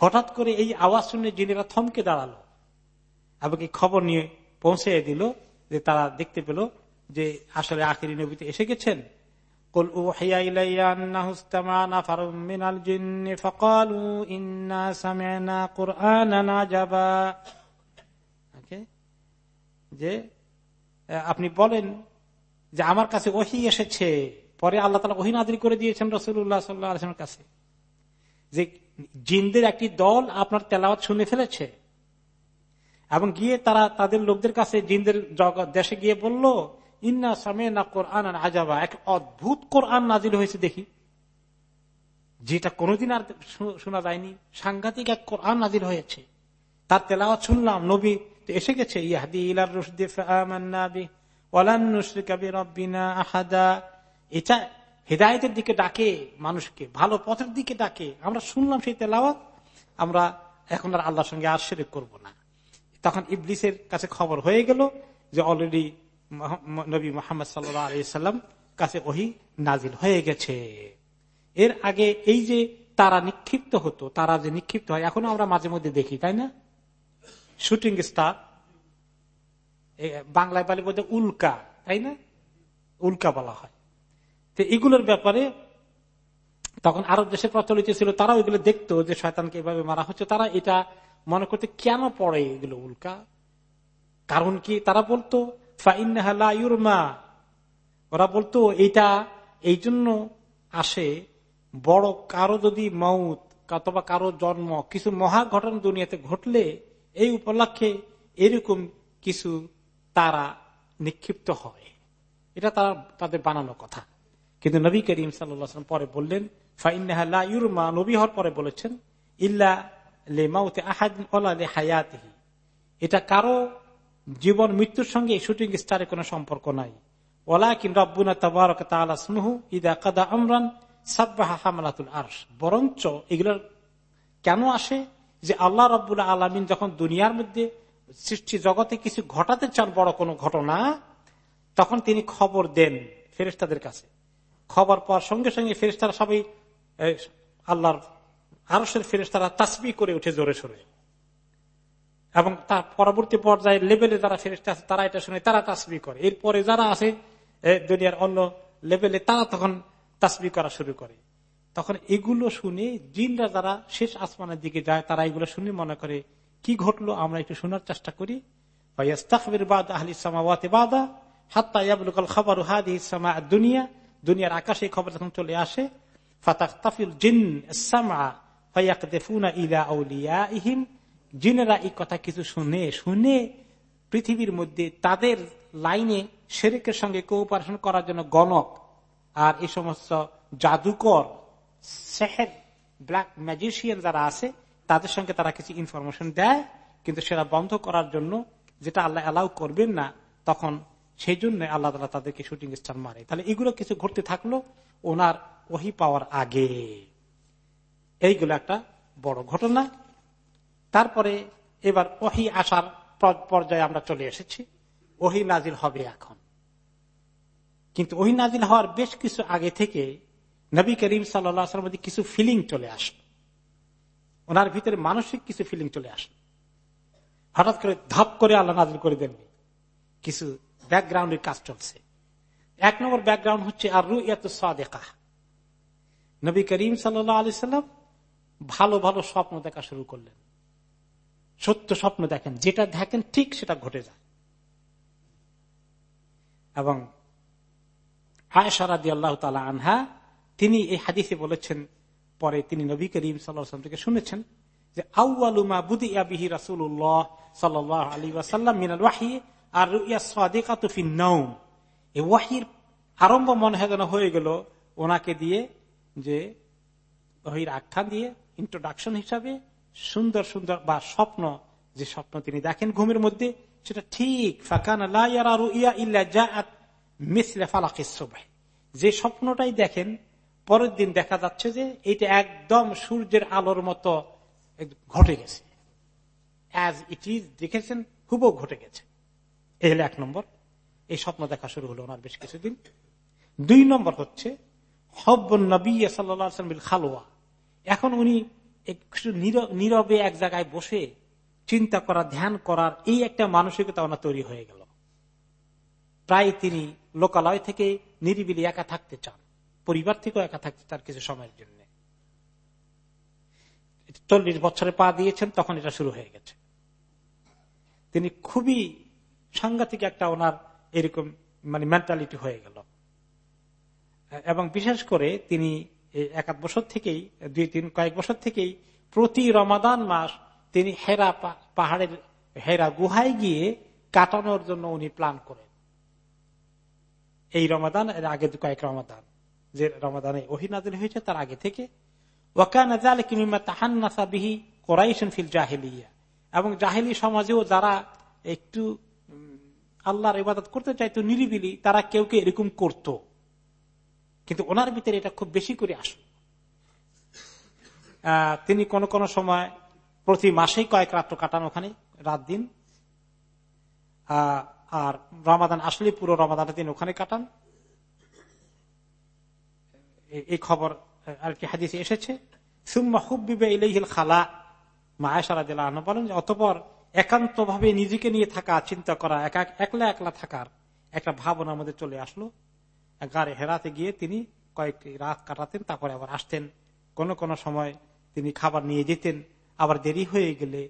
হঠাৎ করে এই আওয়াজ শুনে জিনেরা থমকে দাঁড়াল। আমাকে খবর নিয়ে পৌঁছে দিল যে তারা দেখতে পেল যে আসলে আখিরি নবীতে এসে গেছেন। যে আপনি বলেন যে আমার কাছে ওহি এসেছে, পরে আল্লাহ তালা ওহি নাদির করে দিয়েছেন রসুল্লাহ সাল্লাহ কাছে। যে জিন্দের একটি দল আপনার তেলাওয়াত শুনে ফেলেছে এবং গিয়ে তারা তাদের লোকদের কাছে, জিনদের দেশে গিয়ে বলল, ইন্না সামে না কোরআন আজাবা। এক অদ্ভুত কোরআন নাজিল হয়েছে দেখি। যেটা কোনোদিন আর শোনা যায়নি। সাংঘাতিক এক কোরআন নাজিল হয়েছে। তার তেলাওয়াত শুনলাম, নবী এসে গেছে, ইয়াহাদি এটা হেদায়তের দিকে ডাকে মানুষকে, ভালো পথের দিকে ডাকে। আমরা শুনলাম সেই তেলাওয়াত, আমরা এখন আর আল্লাহর সঙ্গে আর করব না। তখন ইবলিসের কাছে খবর হয়ে গেল যে অলরেডি নবী মোহাম্মদ সাল্লাম কাছে ওহি নাজিল হয়ে গেছে। এর আগে এই যে তারা নিক্ষিপ্ত হতো, তারা যে নিক্ষিপ্ত হয়, এখনও আমরা মাঝে মধ্যে দেখি, তাই না? শুটিং স্টার বাংলায় বলে বলতে উল্কা, তাই না? উল্কা বলা হয়। তো এগুলোর ব্যাপারে তখন আরব দেশে প্রচলিত ছিল, তারাও এগুলো দেখতো যে শয়তানকে এভাবে মারা হচ্ছে, তারা এটা মনে করতে কেন পড়ে এগুলো উল্কা? কারণ কি তারা বলতো ফাইনমা ওরা বলতো, এইটা, এই জন্য আসে বড় কারও যদি মৌত অথবা কারও জন্ম, কিছু মহা ঘটনা দুনিয়াতে ঘটলে এই উপলক্ষে এরকম কিছু তারা নিক্ষিপ্ত হয়। এটা তারা, তাদের বানানো কথা। কিন্তু নবী করিম সাল্লাম পরে বললেন ফাইন হালা ইউরমা। নবী হওয়ার পরে বলেছেন, ইল্লা লেমাউতে আহাদিন হায়াতিহি এটা কারও জীবন, মৃত্যুর সঙ্গে শুটিং স্টারের কোন সম্পর্ক নাই। ওলা কিন রব্বুনা তবরক তালা স্নুহু ইদা কাদা আমরান সাব্বাহা হামলাতুল আরশ। বরঞ্চ এগুলোর কেন আসে? যে আল্লাহ রব্বুল আলমিন যখন দুনিয়ার মধ্যে সৃষ্টি জগতে কিছু ঘটাতে চান, বড় কোনো ঘটনা, তখন তিনি খবর দেন ফেরেস্তাদের কাছে। খবর পাওয়ার সঙ্গে সঙ্গে ফেরেস্তারা সবাই আল্লাহর আরসের ফেরেস্তারা তাসবি করে উঠে জোরে সরে। এবং তার পরবর্তী পর্যায়ে লেভেলে যারা ফেরেস্তা আছে, তারা এটা শুনে, তারা তাসবি করে। এরপরে যারা আছে দুনিয়ার অন্য লেভেলে, তারা তখন তাসবি করা শুরু করে। তখন এগুলো শুনে, জিনরা যারা শেষ আসমানের দিকে যায়, তারা এগুলো শুনে মনে করে, কি ঘটলো? আমরা একটু শোনার চেষ্টা করি। দুনিয়া দুনিয়ার আকাশে খবর যখন চলে আসে জিনেরা এই কথা কিছু শুনে শুনে পৃথিবীর মধ্যে তাদের লাইনে শেরেকের সঙ্গে কোঅপারেশন করার জন্য গণক আর এই সমস্ত জাদুকর সেহের ব্ল্যাক ম্যাজিশিয়ান যারা আছে, তাদের সঙ্গে তারা কিছু ইনফরমেশন দেয়, কিন্তু সেটা বন্ধ করার জন্য যেটা আল্লাহ অ্যালাউ করবেন না, তখন সেই জন্য আল্লাহ তালা তাদেরকে শুটিং স্টার মারে। তাহলে এগুলো কিছু ঘটতে থাকল ওনার ওহি পাওয়ার আগে। এইগুলো একটা বড় ঘটনা। তারপরে এবার ওহি আসার পর্যায়ে আমরা চলে এসেছি। ওহি নাজিল হবে এখন। কিন্তু ওহি নাজিল হওয়ার বেশ কিছু আগে থেকে নবী করিম সাল্লাম মধ্যে কিছু ফিলিং চলে আসলো। ওনার ভিতরে মানসিক কিছু ফিলিং চলে আসলো। হঠাৎ করে ধাপ করে আল্লাহ নাজিল করে দেননি। কিছু ব্যাকগ্রাউন্ডের কাজ চলছে। এক নম্বর ব্যাকগ্রাউন্ড হচ্ছে আর রু এত সাদেকা নবী করিম সাল্লাহ আলি সাল্লাম ভালো ভালো স্বপ্ন দেখা শুরু করলেন। সত্য স্বপ্ন দেখেন, যেটা দেখেন ঠিক সেটা ঘটে যায়। এবং আয়সারাদি আল্লাহ তালা আনহা, তিনি এই হাদিসে বলেছেন, পরে তিনি নবী করিম সাল্লাম থেকে শুনেছেন যে আউআলুমা বুদি আবিহি রাসুল্লাহ সাল আলী ওয়াসাল্লাম মিনাল ওয়াহি, আর ওয়াহির আরম্ভ মনে হয় হয়ে গেল ওনাকে দিয়ে, যে ওহির আখ্যান দিয়ে ইন্ট্রোডাকশন হিসাবে সুন্দর সুন্দর বা স্বপ্ন, যে স্বপ্ন তিনি দেখেন ঘুমের মধ্যে, সেটা ঠিক, ফাঁকান যে স্বপ্নটাই দেখেন, পরের দিন দেখা যাচ্ছে যে এটা একদম সূর্যের আলোর মতো ঘটে গেছে। অ্যাজ ইট ইজ দেখেছেন হুবো ঘটে গেছে। এই হলো এক নম্বর। এই স্বপ্ন দেখা শুরু হলো ওনার বেশ কিছুদিন। দুই নম্বর হচ্ছে, হব্বন নবী সাল্লাম খালোয়া এখন উনি একটু নীরবে এক জায়গায় বসে চিন্তা করা, ধ্যান করার এই একটা মানসিকতা ওনার তৈরি হয়ে গেল। প্রায় তিনি লোকালয় থেকে নিরিবিলি একা থাকতে চান। পরিবার থেকেও একা থাকতে চান কিছু সময়ের জন্য। চল্লিশ বছরে পা দিয়েছেন, তখন এটা শুরু হয়ে গেছে। তিনি খুবই সাংঘাতিক একটা ওনার এরকম মানে মেন্টালিটি হয়ে গেল। এবং বিশেষ করে তিনি এক আধ বছর থেকেই, দুই তিন কয়েক বছর থেকেই প্রতি রমাদান মাস তিনি হেরা পাহাড়ের হেরা গুহায় গিয়ে কাটানোর জন্য উনি প্ল্যান করেন। এই রমাদান, এর আগে কয়েক রমাদান, যে রমাদানে ওহিনাদিল হয়েছে তার আগে থেকে। এবং জাহেলি সমাজেও যারা একটু আল্লাহর ইবাদত করতে চাইতো নিরিবিলি, তারা কেউ কেউ এরকম করত। কিন্তু ওনার ভিতরে এটা খুব বেশি করে আসলো তিনি কোন কোন সময় প্রতি মাসেই কয়েক রাত্র কাটান ওখানে, রাত দিন। আর রমাদান আসলে পুরো রমাদান তিনি ওখানে কাটান। এই খবর আর কি হাদিস এসেছে। সুম্মা হুবিবে ইলাইহিল খালা মায়া সারা দিল বলেন অতপর একান্ত নিজেকে নিয়ে থাকা, চিন্তা করা একলা একলা থাকার একটা ভাবনা আমাদের চলে আসলো। গাড়ি হেরাতে গিয়ে তিনি কয়েকটি রাত কাটাতেন, তারপরে আবার আসতেন। কোন কোন সময় তিনি খাবার নিয়ে যেতেন। আবার দেরি হয়ে গেলে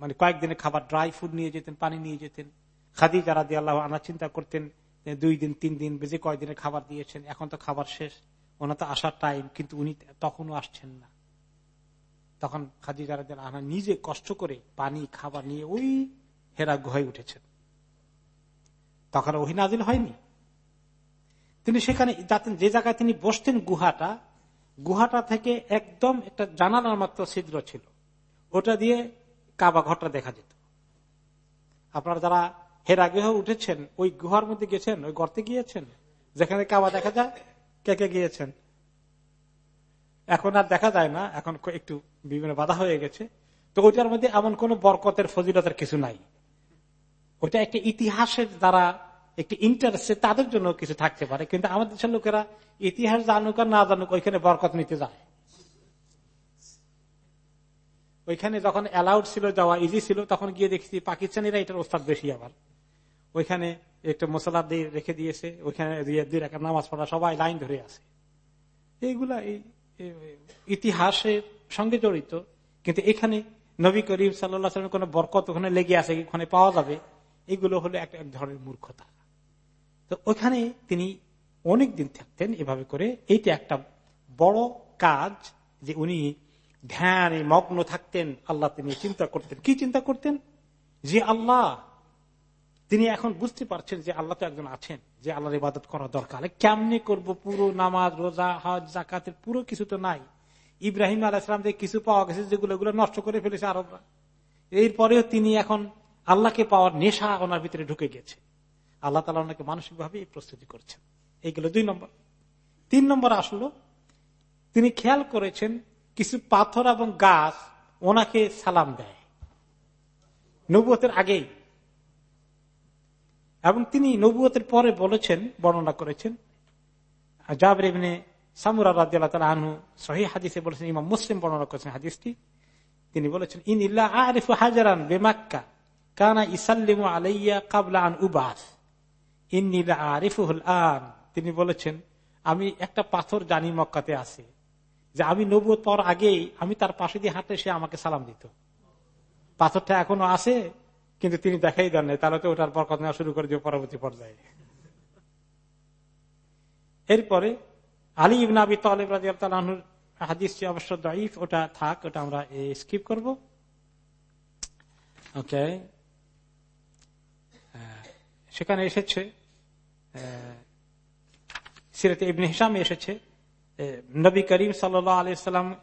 মানে কয়েকদিনের খাবার ড্রাই ফুড নিয়ে যেতেন, পানি নিয়ে যেতেন। খাদি যারা দিয়ে আল্লাহ আনা চিন্তা করতেন দুই দিন, তিন দিন বেজে কয়েকদিনের খাবার দিয়েছেন, এখন তো খাবার শেষ। ওনার তো আসার টাইম কিন্তু উনি তখনও আসছেন না। তখন খাদি যারা দিয়ে আনা নিজে কষ্ট করে পানি, খাবার নিয়ে ওই হেরা গুহায় উঠেছেন। তখন ওহি নাজিল হয়নি? তিনি সেখানে যাতেন যে জায়গায় তিনি বসতেন গুহাটা গুহাটা থেকে একদম একটা জানালার মাত্র ছিদ্র ছিল। ওটা দিয়ে কাবা ঘরটা দেখা যেত। আপনারা যারা হেরা গৃহ উঠেছেন, ওই গুহার মধ্যে গেছেন, ওই গর্তে গিয়েছেন, যেখানে কাবা দেখা যায়, কে কে গিয়েছেন? এখন আর দেখা যায় না, এখন একটু বিভিন্ন বাধা হয়ে গেছে। তো ওইটার মধ্যে এমন কোন বরকতের, ফজিলতের কিছু নাই। ওটা একটা ইতিহাসের দ্বারা একটি ইন্টারেস্টে তাদের জন্য কিছু থাকতে পারে, কিন্তু আমাদের দেশের লোকেরা ইতিহাস জানুক আর না জানুক, ওইখানে বরকত নিতে যায়। ওইখানে যখন অ্যালাউড ছিল যাওয়া ইজি ছিল, তখন গিয়ে দেখছি পাকিস্তানিরা এটার ওস্তাদ বেশি আবার। ওইখানে একটা মশলা দিয়ে রেখে দিয়েছে, ওইখানে নামাজ পড়া, সবাই লাইন ধরে আছে। এইগুলা এই ইতিহাসের সঙ্গে জড়িত, কিন্তু এখানে নবী করিম সাল্লা কোন বরকত ওখানে লেগে আছে ওখানে পাওয়া যাবে, এগুলো হলো এক ধরনের মূর্খতা। তো ওখানে তিনি অনেক দিন থাকতেন এভাবে করে। এইটা একটা বড় কাজ যে উনি ধ্যানে মগ্ন থাকতেন, আল্লাহ তিনি চিন্তা করতেন। কি চিন্তা করতেন? যে আল্লাহ, তিনি এখন বুঝতে পারছেন যে আল্লাহ তো একজন আছেন, যে আল্লাহর ইবাদত করা দরকার। কেমনি করব? পুরো নামাজ, রোজা, হজ, জাকাতের পুরো কিছু তো নাই। ইব্রাহিম আলাহাম থেকে কিছু পাওয়া গেছে, যেগুলো এগুলো নষ্ট করে ফেলেছে আরবরা। এরপরেও তিনি এখন আল্লাহকে পাওয়ার নেশা ওনার ভিতরে ঢুকে গেছে। আল্লাহ তালা ওনাকে মানসিকভাবে প্রস্তুতি করছেন। এইগুলো দুই নম্বর। তিন নম্বর আসলো, তিনি খেয়াল করেছেন কিছু পাথর এবং গাছ ওনাকে সালাম দেয়। নবুয়তের আগেই। এবং তিনি নবুয়তের পরে বলেছেন, বর্ণনা করেছেন, জাবর ইবনে সামুরা রাজিয়াল আনহু সহি হাদিসে বলেছেন, ইমাম মুসলিম বর্ণনা করেছেন হাদিসটি। তিনি বলেছেন, ইন ইল্লা আরিফু হাজারান বেমাক্কা কানা ইসাল্লিমু আলাইয়া কাবলা আন উবাস। আরিফুল আন তিনি বলেছেন, আমি একটা পাথর জানি মক্কাতে আছে। যে আমি নবুয় পর আগেই আমি তার পাশে দিয়ে হাঁটলে সে আমাকে সালাম দিত। পাথরটা এখনও আছে, কিন্তু তিনি দেখাই দেন নাই। তাহলে তো ওটার পর কথা শুরু করে দিয়ে পরবর্তী পর্যায়ে। এরপরে আলী ইবনা আবি তালেব রাজিয়ালহুর হাদিস অবশ্য দাইফ ওটা থাক, ওটা আমরা স্কিপ করব। ওকে সেখানে এসেছে সিরাতে ইবনে হিসাম এসেছে নবী করিম সাল্লাম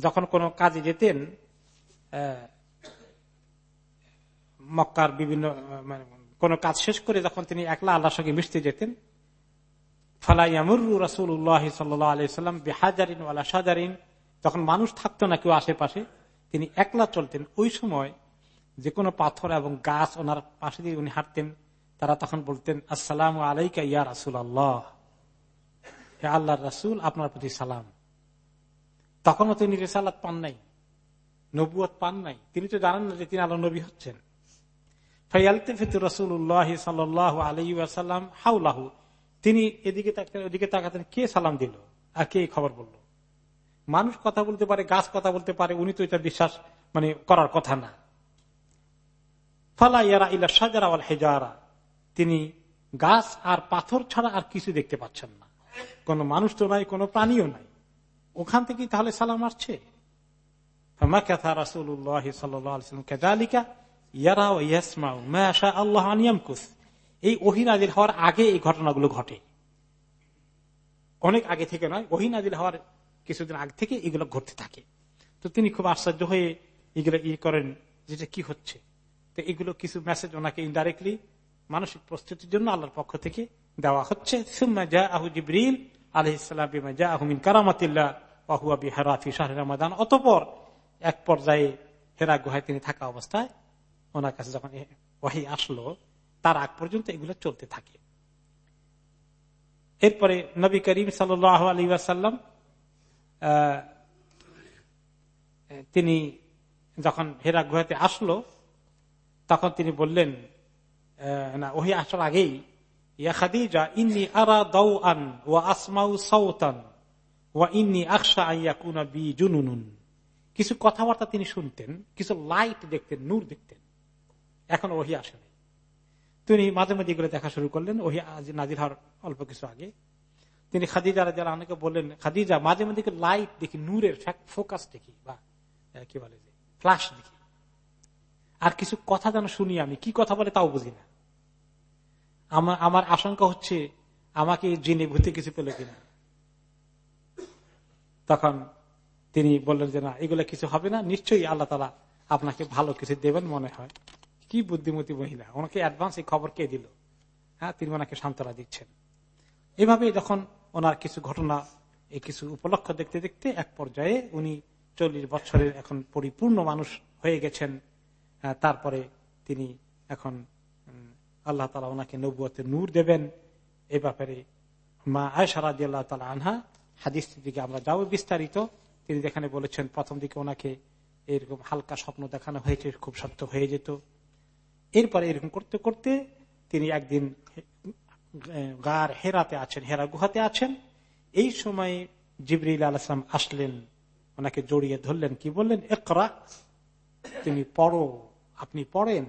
যখন কোন কাজে যেতেন মক্কার বিভিন্ন মানে কোন কাজ শেষ করে যখন তিনি একলা আল্লাহর সঙ্গে মিশতে যেতেন ফালাইয়ামুর রাসুল্লাহ সাল্লাম বেহাজারিন আল্লাহ সাজারিন তখন মানুষ থাকতো না কেউ আশেপাশে, তিনি একলা চলতেন। ওই সময় যে কোনো পাথর এবং গাছ ওনার পাশে দিয়ে উনি হাঁটতেন, তারা তখন বলতেন, আসসালাম আলাইকা ইয়া রাসুল আল্লাহ হে আল্লাহ রাসুল, আপনার প্রতি সালাম। তখনও তিনি রেসালাত পান নাই নবুয়ত পান নাই। তিনি তো জানেন না যে তিনি আল্লাহ নবী হচ্ছেন। তিনি এদিকে ওদিকে তাকাতেন, কে সালাম দিল আর কে খবর বলল? মানুষ কথা বলতে পারে, গাছ কথা বলতে পারে, উনি তো এটা বিশ্বাস মানে করার কথা না। ইয়ারা ইলা সাজারা হেজারা। তিনি গাছ আর পাথর ছাড়া আর কিছু দেখতে পাচ্ছেন না। কোন মানুষ তো নাই, কোন প্রাণীও নাই। ওখান থেকে তাহলে সালাম আসছে। এই হওয়ার আগে এই ঘটনাগুলো ঘটে। অনেক আগে থেকে নয় ওহিনাদিল হওয়ার কিছুদিন আগে থেকে এগুলো ঘটতে থাকে। তো তিনি খুব আশ্চর্য হয়ে এগুলো ইয়ে করেন যেটা কি হচ্ছে। তো এগুলো কিছু মেসেজ ওনাকে ইনডাইরেক্টলি মানসিক প্রস্তুতির জন্য আল্লাহর পক্ষ থেকে দেওয়া হচ্ছে। অতপর এক পর্যায়ে হেরা গুহায় তিনি থাকা অবস্থায় ওনার কাছে যখন ওয়াহি আসলো, তার আগ পর্যন্ত এগুলো চলতে থাকে। এরপরে নবী করিম সাল আলী আসাল্লাম তিনি যখন হেরা গুহাতে আসলো তখন তিনি বললেন ওহি আসার আগেই কিছু কথাবার্তা তিনি শুনতেন, কিছু লাইট দেখতেন, নূর দেখতেন। এখন ওহি আসেনি তিনি মাঝে মাঝে এগুলো দেখা শুরু করলেন, ওহি নাজির হওয়ার অল্প কিছু আগে। তিনি খাদিজা যারা অনেকে বললেন, খাদিজা, মাঝে মাঝে লাইট দেখি, নূরের ফোকাস দেখি বা কি বলে ফ্লাশ দেখি? আর কিছু কথা যেন শুনি আমি। কি কথা বলে তাও বুঝি না। আমার আমার আশঙ্কা হচ্ছে আমাকে জিনে ভূতে কিছু পেল কিনা। তখন তিনি বললেন যে, না, এগুলো কিছু হবে না। নিশ্চয়ই আল্লাহ তালা আপনাকে ভালো কিছু দেবেন মনে হয়। কি বুদ্ধিমতী মহিলা। ওনাকে অ্যাডভান্স এই খবর কে দিল? হ্যাঁ তিনি ওনাকে সান্ত্বনা দিচ্ছেন। এভাবে যখন ওনার কিছু ঘটনা, এই কিছু উপলক্ষ দেখতে দেখতে এক পর্যায়ে উনি চল্লিশ বছরের এখন পরিপূর্ণ মানুষ হয়ে গেছেন। তারপরে তিনি এখন আল্লাহ তালা ওনাকে নবুয়তে নূর দেবেন। এ ব্যাপারে মা আয়সারাদি আল্লাহ তালা আনহা হাদিস দিকে আমরা যাব বিস্তারিত। তিনি যেখানে বলেছেন, প্রথম দিকে ওনাকে এরকম হালকা স্বপ্ন দেখানো হয়েছে, খুব সত্য হয়ে যেত। এরপরে এরকম করতে করতে তিনি একদিন গার হেরাতে আছেন, হেরা গুহাতে আছেন। এই সময় জিবরিল আলাম আসলেন, ওনাকে জড়িয়ে ধরলেন। কি বললেন? একরা তুমি পড়ো। আপনি পড়েন।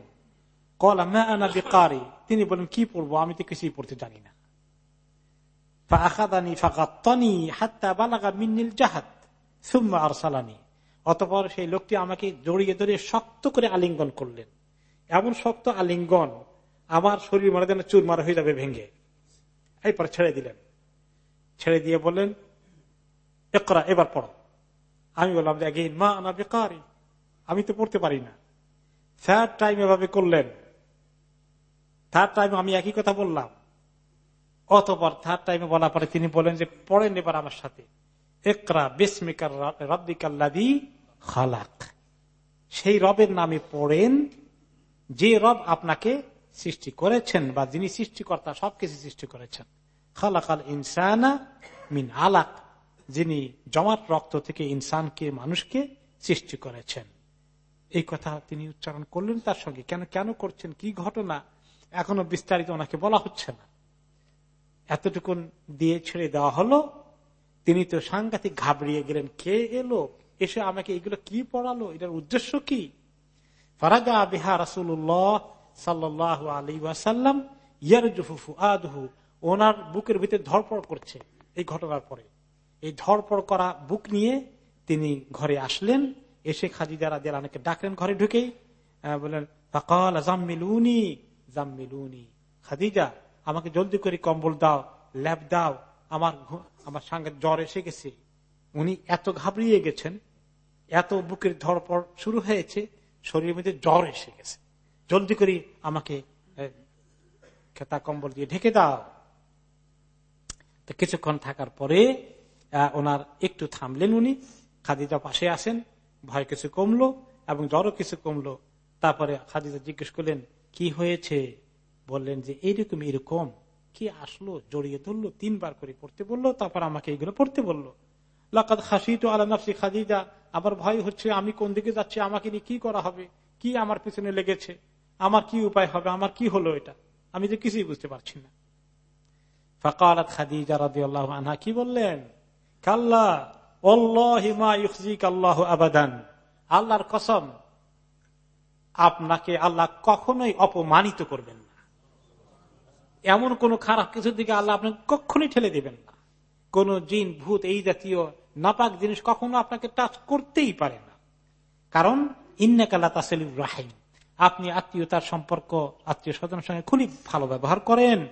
কলা আনা বেকারি। তিনি বলেন, কি পড়ব? আমি তো কিছুই পড়তে জানি না। অতপর সেই লোকটি আমাকে জড়িয়ে ধরে শক্ত করে আলিঙ্গন করলেন। এমন শক্ত আলিঙ্গন আমার শরীর মনে যেন চুরমার হয়ে যাবে ভেঙে। এরপর ছেড়ে দিলেন। ছেড়ে দিয়ে বললেন একরা এবার পড়ো। আমি বললাম যে মা আনা বেকারি। আমি তো পড়তে পারি না। থার্ড টাইম এভাবে করলেন। থার্ড টাইম আমি একই কথা বললাম। অতপর থার্ড টাইমে বলার পরে তিনি বলেন যে, পড়েন এবার আমার সাথে। একরা বেসমিকার রব্বিকাল্লাদি খালাক। সেই রবের নামে পড়েন, যে রব আপনাকে সৃষ্টি করেছেন বা যিনি সৃষ্টিকর্তা, সবকিছু সৃষ্টি করেছেন। খালাকাল ইনসানা মিন আলাক, যিনি জমাট রক্ত থেকে ইনসানকে, মানুষকে সৃষ্টি করেছেন। এই কথা তিনি উচ্চারণ করলেন তার সঙ্গে। কেন কেন করছেন? কি ঘটনা? এখনও বিস্তারিত ওনাকে বলা হচ্ছে না। এতটুকুন দিয়ে ছেড়ে দেওয়া হলো। তিনি তো সাংঘাতিক ঘাবড়িয়ে গেলেন। কে এলো? এসে আমাকে এগুলো কি পড়ালো? এটার উদ্দেশ্য কি? ফারাজা বিহা রাসুল্লাহ সাল্লাহ আলী ওয়াসাল্লাম ইয়ারজুফু আদহু ওনার বুকের ভিতরে ধরপড় করছে এই ঘটনার পরে। এই ধরপড় করা বুক নিয়ে তিনি ঘরে আসলেন। এসে খাদিজা রাজি আলহানকে ডাকলেন, ঘরে ঢুকেই বললেন খাদিজা, আমাকে জলদি করে কম্বল দাও ল্যাব দাও, আমার আমার সঙ্গে জ্বর এসে গেছে। উনি এত ঘাবড়িয়ে গেছেন, এত বুকের ধরপড় শুরু হয়েছে, শরীরের মধ্যে জ্বর এসে গেছে। জলদি করে আমাকে খেতা কম্বল দিয়ে ঢেকে দাও। তো কিছুক্ষণ থাকার পরে ওনার একটু থামলেন উনি, খাদিজা পাশে আসেন ভয় কিছু কমলো এবং জ্বরও কিছু কমলো। তারপরে খাদিজা জিজ্ঞেস করলেন, কি হয়েছে? বললেন যে, এইরকম এরকম। কি আসলো? জড়িয়ে ধরলো? তিনবার করে পড়তে বলল, তারপর আমাকে এইগুলো পড়তে বলল। লাকাত খাসি তো আলা নাফসি খাদিজা, আবার ভয় হচ্ছে, আমি কোন দিকে যাচ্ছি? আমাকে নিয়ে কি করা হবে? কি আমার পিছনে লেগেছে? আমার কি উপায় হবে? আমার কি হলো এটা? আমি তো কিছুই বুঝতে পারছি না। ফকালত খাদিজা রাদি আল্লাহ আনহা কি বললেন? কাল্লা আল্লাহ আবাদান আল্লাহর কসম, আপনাকে আল্লাহ কখনোই অপমানিত করবেন না। এমন কোন খারাপ কিছুর দিকে আল্লাহ আপনাকে কখনই ঠেলে দিবেন না। কোন জিন, ভূত, এই জাতীয় নাপাক জিনিস কখনো আপনাকে টাচ করতেই পারে না। কারণ ইন্নাকাল্লা তাসেলিম রাহিম। আপনি আত্মীয়তার সম্পর্ক, আত্মীয় স্বজনের সঙ্গে খুবই ভালো ব্যবহার করেন।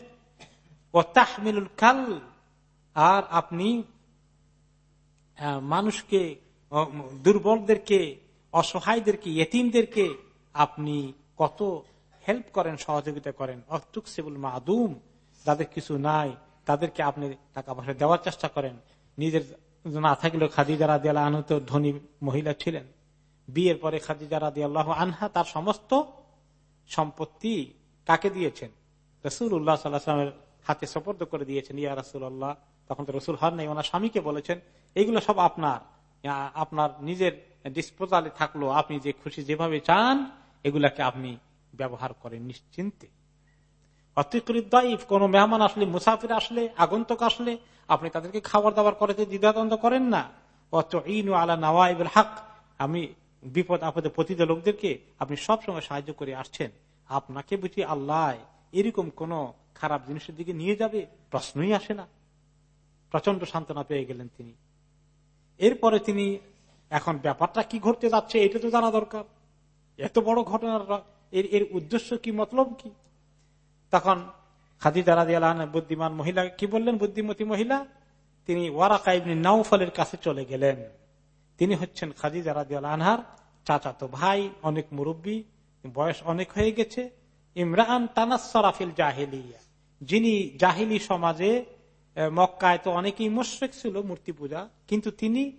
ও তাহমিলুল কাল। আর আপনি মানুষকে দুর্বলদেরকে, অসহায়দেরকে, ইয়েতিমদেরকে আপনি কত হেল্প করেন, সহযোগিতা করেন। অতুকসেবুল মাদুম, যাদের কিছু নাই, তাদেরকে আপনি টাকা পয়সা দেওয়ার চেষ্টা করেন। নিজের না থাকলেও খাদিজা রাদি আল্লাহ তো ধনী মহিলা ছিলেন। বিয়ের পরে খাদিজা রাদি আল্লাহ আনহা তার সমস্ত সম্পত্তি কাকে দিয়েছেন? রসুল উল্লাহ সাল্লাহামের হাতে সপর্দ করে দিয়েছেন, ইয়া রসুল আল্লাহ তখন তো রসুল হন নাই, ওনার স্বামীকে বলেছেন, এইগুলো সব আপনার। আপনার নিজের ডিসপোজালে থাকল, আপনি যে খুশি যেভাবে চান, এগুলাকে আপনি ব্যবহার করেন নিশ্চিন্তে। কোন মেহমান আসলে, মুসাফির আসলে, আগন্তক আসলে, আপনি তাদেরকে খাবার দাবার করে দ্বিধাদ্বন্দ্ব করেন না। অত ইন আলা নওয়াইবুল হক আমি বিপদ, আপদে পতিত লোকদেরকে আপনি সবসময় সাহায্য করে আসছেন। আপনাকে বুঝি আল্লাহ এরকম কোন খারাপ জিনিসের দিকে নিয়ে যাবে? প্রশ্নই আসে না। প্রচণ্ড সান্ত্বনা পেয়ে গেলেন তিনি। এরপরে তিনি এখন ব্যাপারটা কি ঘটতে যাচ্ছে এটা তো জানা দরকার। এত বড় ঘটনার এর এর উদ্দেশ্য কি, মতলব কি? তখন খাদিজা রাজি আল্লাহ বুদ্ধিমান মহিলা কি বললেন? বুদ্ধিমতী মহিলা, তিনি ওয়ারাকা ইবনি নাউফলের কাছে চলে গেলেন। তিনি হচ্ছেন খাদিজা রাজি আনহার চাচাতো ভাই, অনেক মুরব্বী, বয়স অনেক হয়ে গেছে। ইমরান তানাসরাফিল জাহেলিয়া, যিনি জাহিলি সমাজে মক্কায় তো অনেকেই মোশ্রেক ছিল, মূর্তি পূজা, কিন্তু তিনি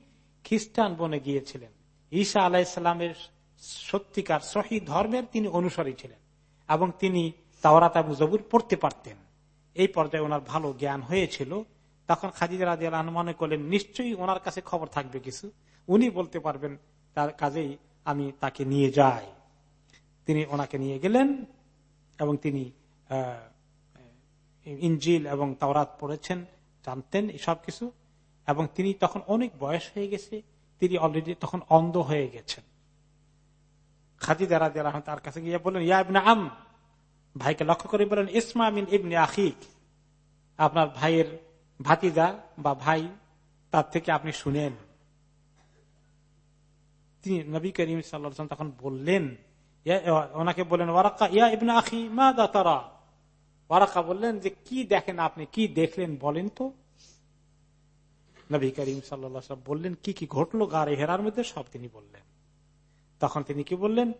খ্রিস্টান বনে গিয়েছিলেন। ঈসা আলাহিসাল্লামের সত্যিকার সহি ধর্মের তিনি অনুসারী ছিলেন এবং তিনি তাওরাত পড়তে পারতেন। এই পর্যায়ে ওনার ভালো জ্ঞান হয়েছিল। তখন খাদিজা রাজি আল্লাহ মনে করলেন, নিশ্চয়ই ওনার কাছে খবর থাকবে কিছু। উনি বলতে পারবেন, তার কাজেই আমি তাকে নিয়ে যাই। তিনি ওনাকে নিয়ে গেলেন এবং তিনি ইঞ্জিল এবং তাওরাত পড়েছেন, জানতেন এসব কিছু এবং তিনি তখন অনেক বয়স হয়ে গেছে, তিনি অলরেডি তখন অন্ধ হয়ে গেছেন। তার কাছে গিয়ে বললেন, ইয়া ইবনে আম, ভাইকে লক্ষ্য করে বলেন ইসমা মিন ইবনে আপনার ভাইয়ের ভাতিজা বা ভাই তার থেকে আপনি শুনেন। তিনি নবী করিম সাল্লাম তখন বললেন ওনাকে বললেন ওয়ারাক্কা ইয়া ইবনে আখি মা দা তারা? ওয়ারাক্কা বললেন যে, কি দেখেন আপনি? কি দেখলেন বলেন তো? নবী করিম সাল্লাম বললেন, কি কি ঘটলো? গাড়ি হেরার মধ্যে সব তিনি বললেন। তখন তিনি কি বললেন?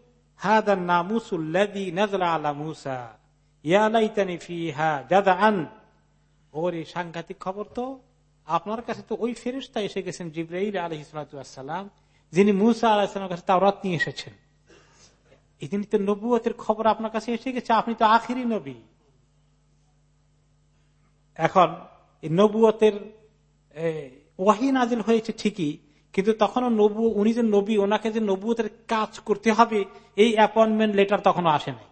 সাংঘাতিক খবর তো। আপনার কাছে তো ওই এসে গেছেন যিনি মুসা কাছে নিয়ে এসেছেন। তো খবর আপনার কাছে এসে গেছে। আপনি তো আখিরি নবী। এখন নবুয়তের ওয়াহি নাজিল হয়েছে ঠিকই, কিন্তু তখনও নবু, উনি যে নবী, ওনাকে যে নবুয়তের কাজ করতে হবে, এই অ্যাপয়েন্টমেন্ট লেটার তখনও আসে নাই।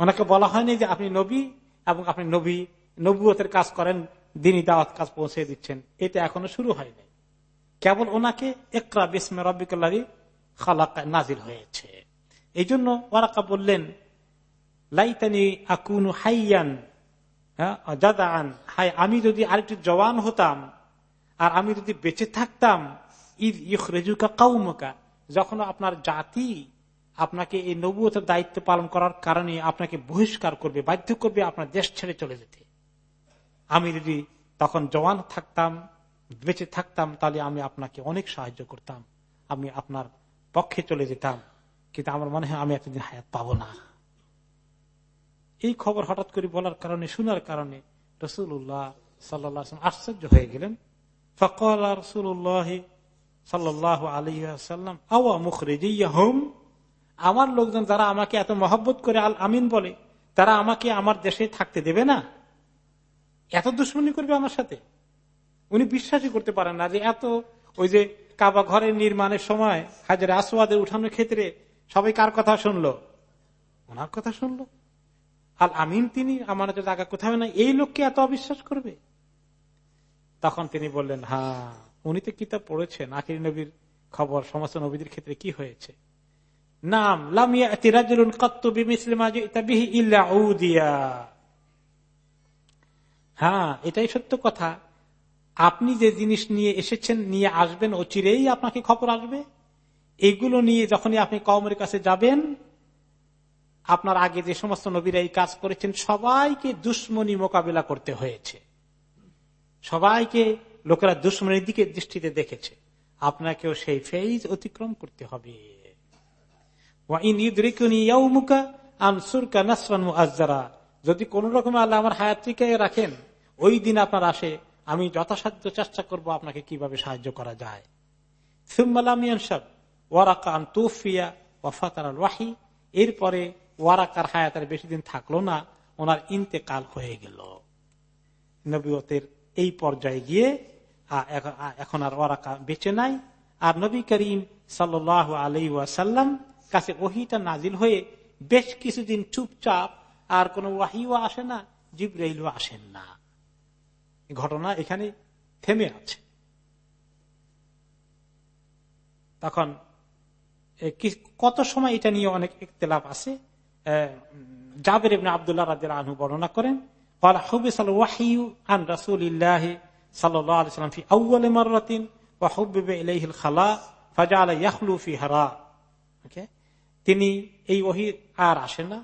ওনাকে বলা হয়নি যে আপনি নবী এবং আপনি নবী, নবুয়তের কাজ করেন, দিনই দাওয়াত কাজ পৌঁছে দিচ্ছেন। এটা এখনও শুরু হয়নি কেবল ওনাকে একরা বিসমে রব্বিকাল্লারি খালাকা নাজিল হয়েছে। এই জন্য ওরাকা বললেন, লাইতানি আকুনু হাইয়ান জাদান হাই আমি যদি আরেকটু জওয়ান হতাম, আর আমি যদি বেঁচে থাকতাম ঈদ ইয়ুকা কাউমকা যখন আপনার জাতি আপনাকে এই নবুয়তের দায়িত্ব পালন করার কারণে আপনাকে বহিষ্কার করবে, বাধ্য করবে আপনার দেশ ছেড়ে চলে যেতে। আমি যদি তখন জওয়ান থাকতাম, বেঁচে থাকতাম, তাহলে আমি আপনাকে অনেক সাহায্য করতাম, আমি আপনার পক্ষে চলে যেতাম, কিন্তু আমার মনে হয় আমি এতদিন হায়াত পাবো না। এই খবর হঠাৎ করে বলার কারণে, শোনার কারণে রসুল্লাহ সাল্লাম আশ্চর্য হয়ে গেলেন। ফকল রসুল্লাহ সাল্লাহ আমার লোকজন যারা আমাকে এত মহব্বত করে আল আমিন বলে, তারা আমাকে আমার দেশে থাকতে দেবে না? এত দুশ্মনী করবে আমার সাথে? উনি বিশ্বাসই করতে পারেন না যে এত ওই যে কাবা ঘরের নির্মাণের সময় হাজার আসওয়াদের উঠানোর ক্ষেত্রে সবাই কার কথা শুনলো? ওনার কথা শুনলো? আল আমিন তিনি, আমার জায়গা কোথাও না, এই লোককে এত অবিশ্বাস করবে? তখন তিনি বললেন হ্যাঁ উনি তো কিতাব পড়েছেন, আখির নবীর খবর, সমস্ত নবীদের ক্ষেত্রে কি হয়েছে? নাম হ্যাঁ এটাই সত্য কথা। আপনি যে জিনিস নিয়ে এসেছেন, নিয়ে আসবেন, অচিরেই আপনাকে খবর আসবে। এগুলো নিয়ে যখনই আপনি কমের কাছে যাবেন আপনার আগে যে সমস্ত নবীরা এই কাজ করেছেন, সবাইকে দুশ্মনী মোকাবিলা করতে হয়েছে। সবাইকে লোকেরা দুশ্মনের দিকে দৃষ্টিতে দেখেছে। আপনাকেও সেই ফেজ অতিক্রম করতে হবে। যদি কোন রকম আল্লাহ আমার হায়াতিকে রাখেন, ওই দিন আপনার আসে, আমি যথাসাধ্য চেষ্টা করব আপনাকে কীভাবে সাহায্য করা যায়। এরপরে ওয়ারাকার হায়াতের বেশি দিন থাকল না, ওনার ইন্তেকাল হয়ে গেল। নবীতের এই পর্যায়ে গিয়ে এখন আর ওয়ারাকা বেঁচে নাই। আর নবী করিম সাল আলী ওয়াসাল্লাম কাছে ওহিটা নাজিল হয়ে বেশ কিছুদিন চুপচাপ, আর কোন ওয়াহিও আসে না, জিব্রাইলও আসেন না। ঘটনা এখানে থেমে আছে। তখন কত সময় এটা নিয়ে অনেক ইতলাফ আছে? জাবের আবদুল্লাহ রাজের আনু বর্ণনা করেন তিনি এই ওহি আর আসে না,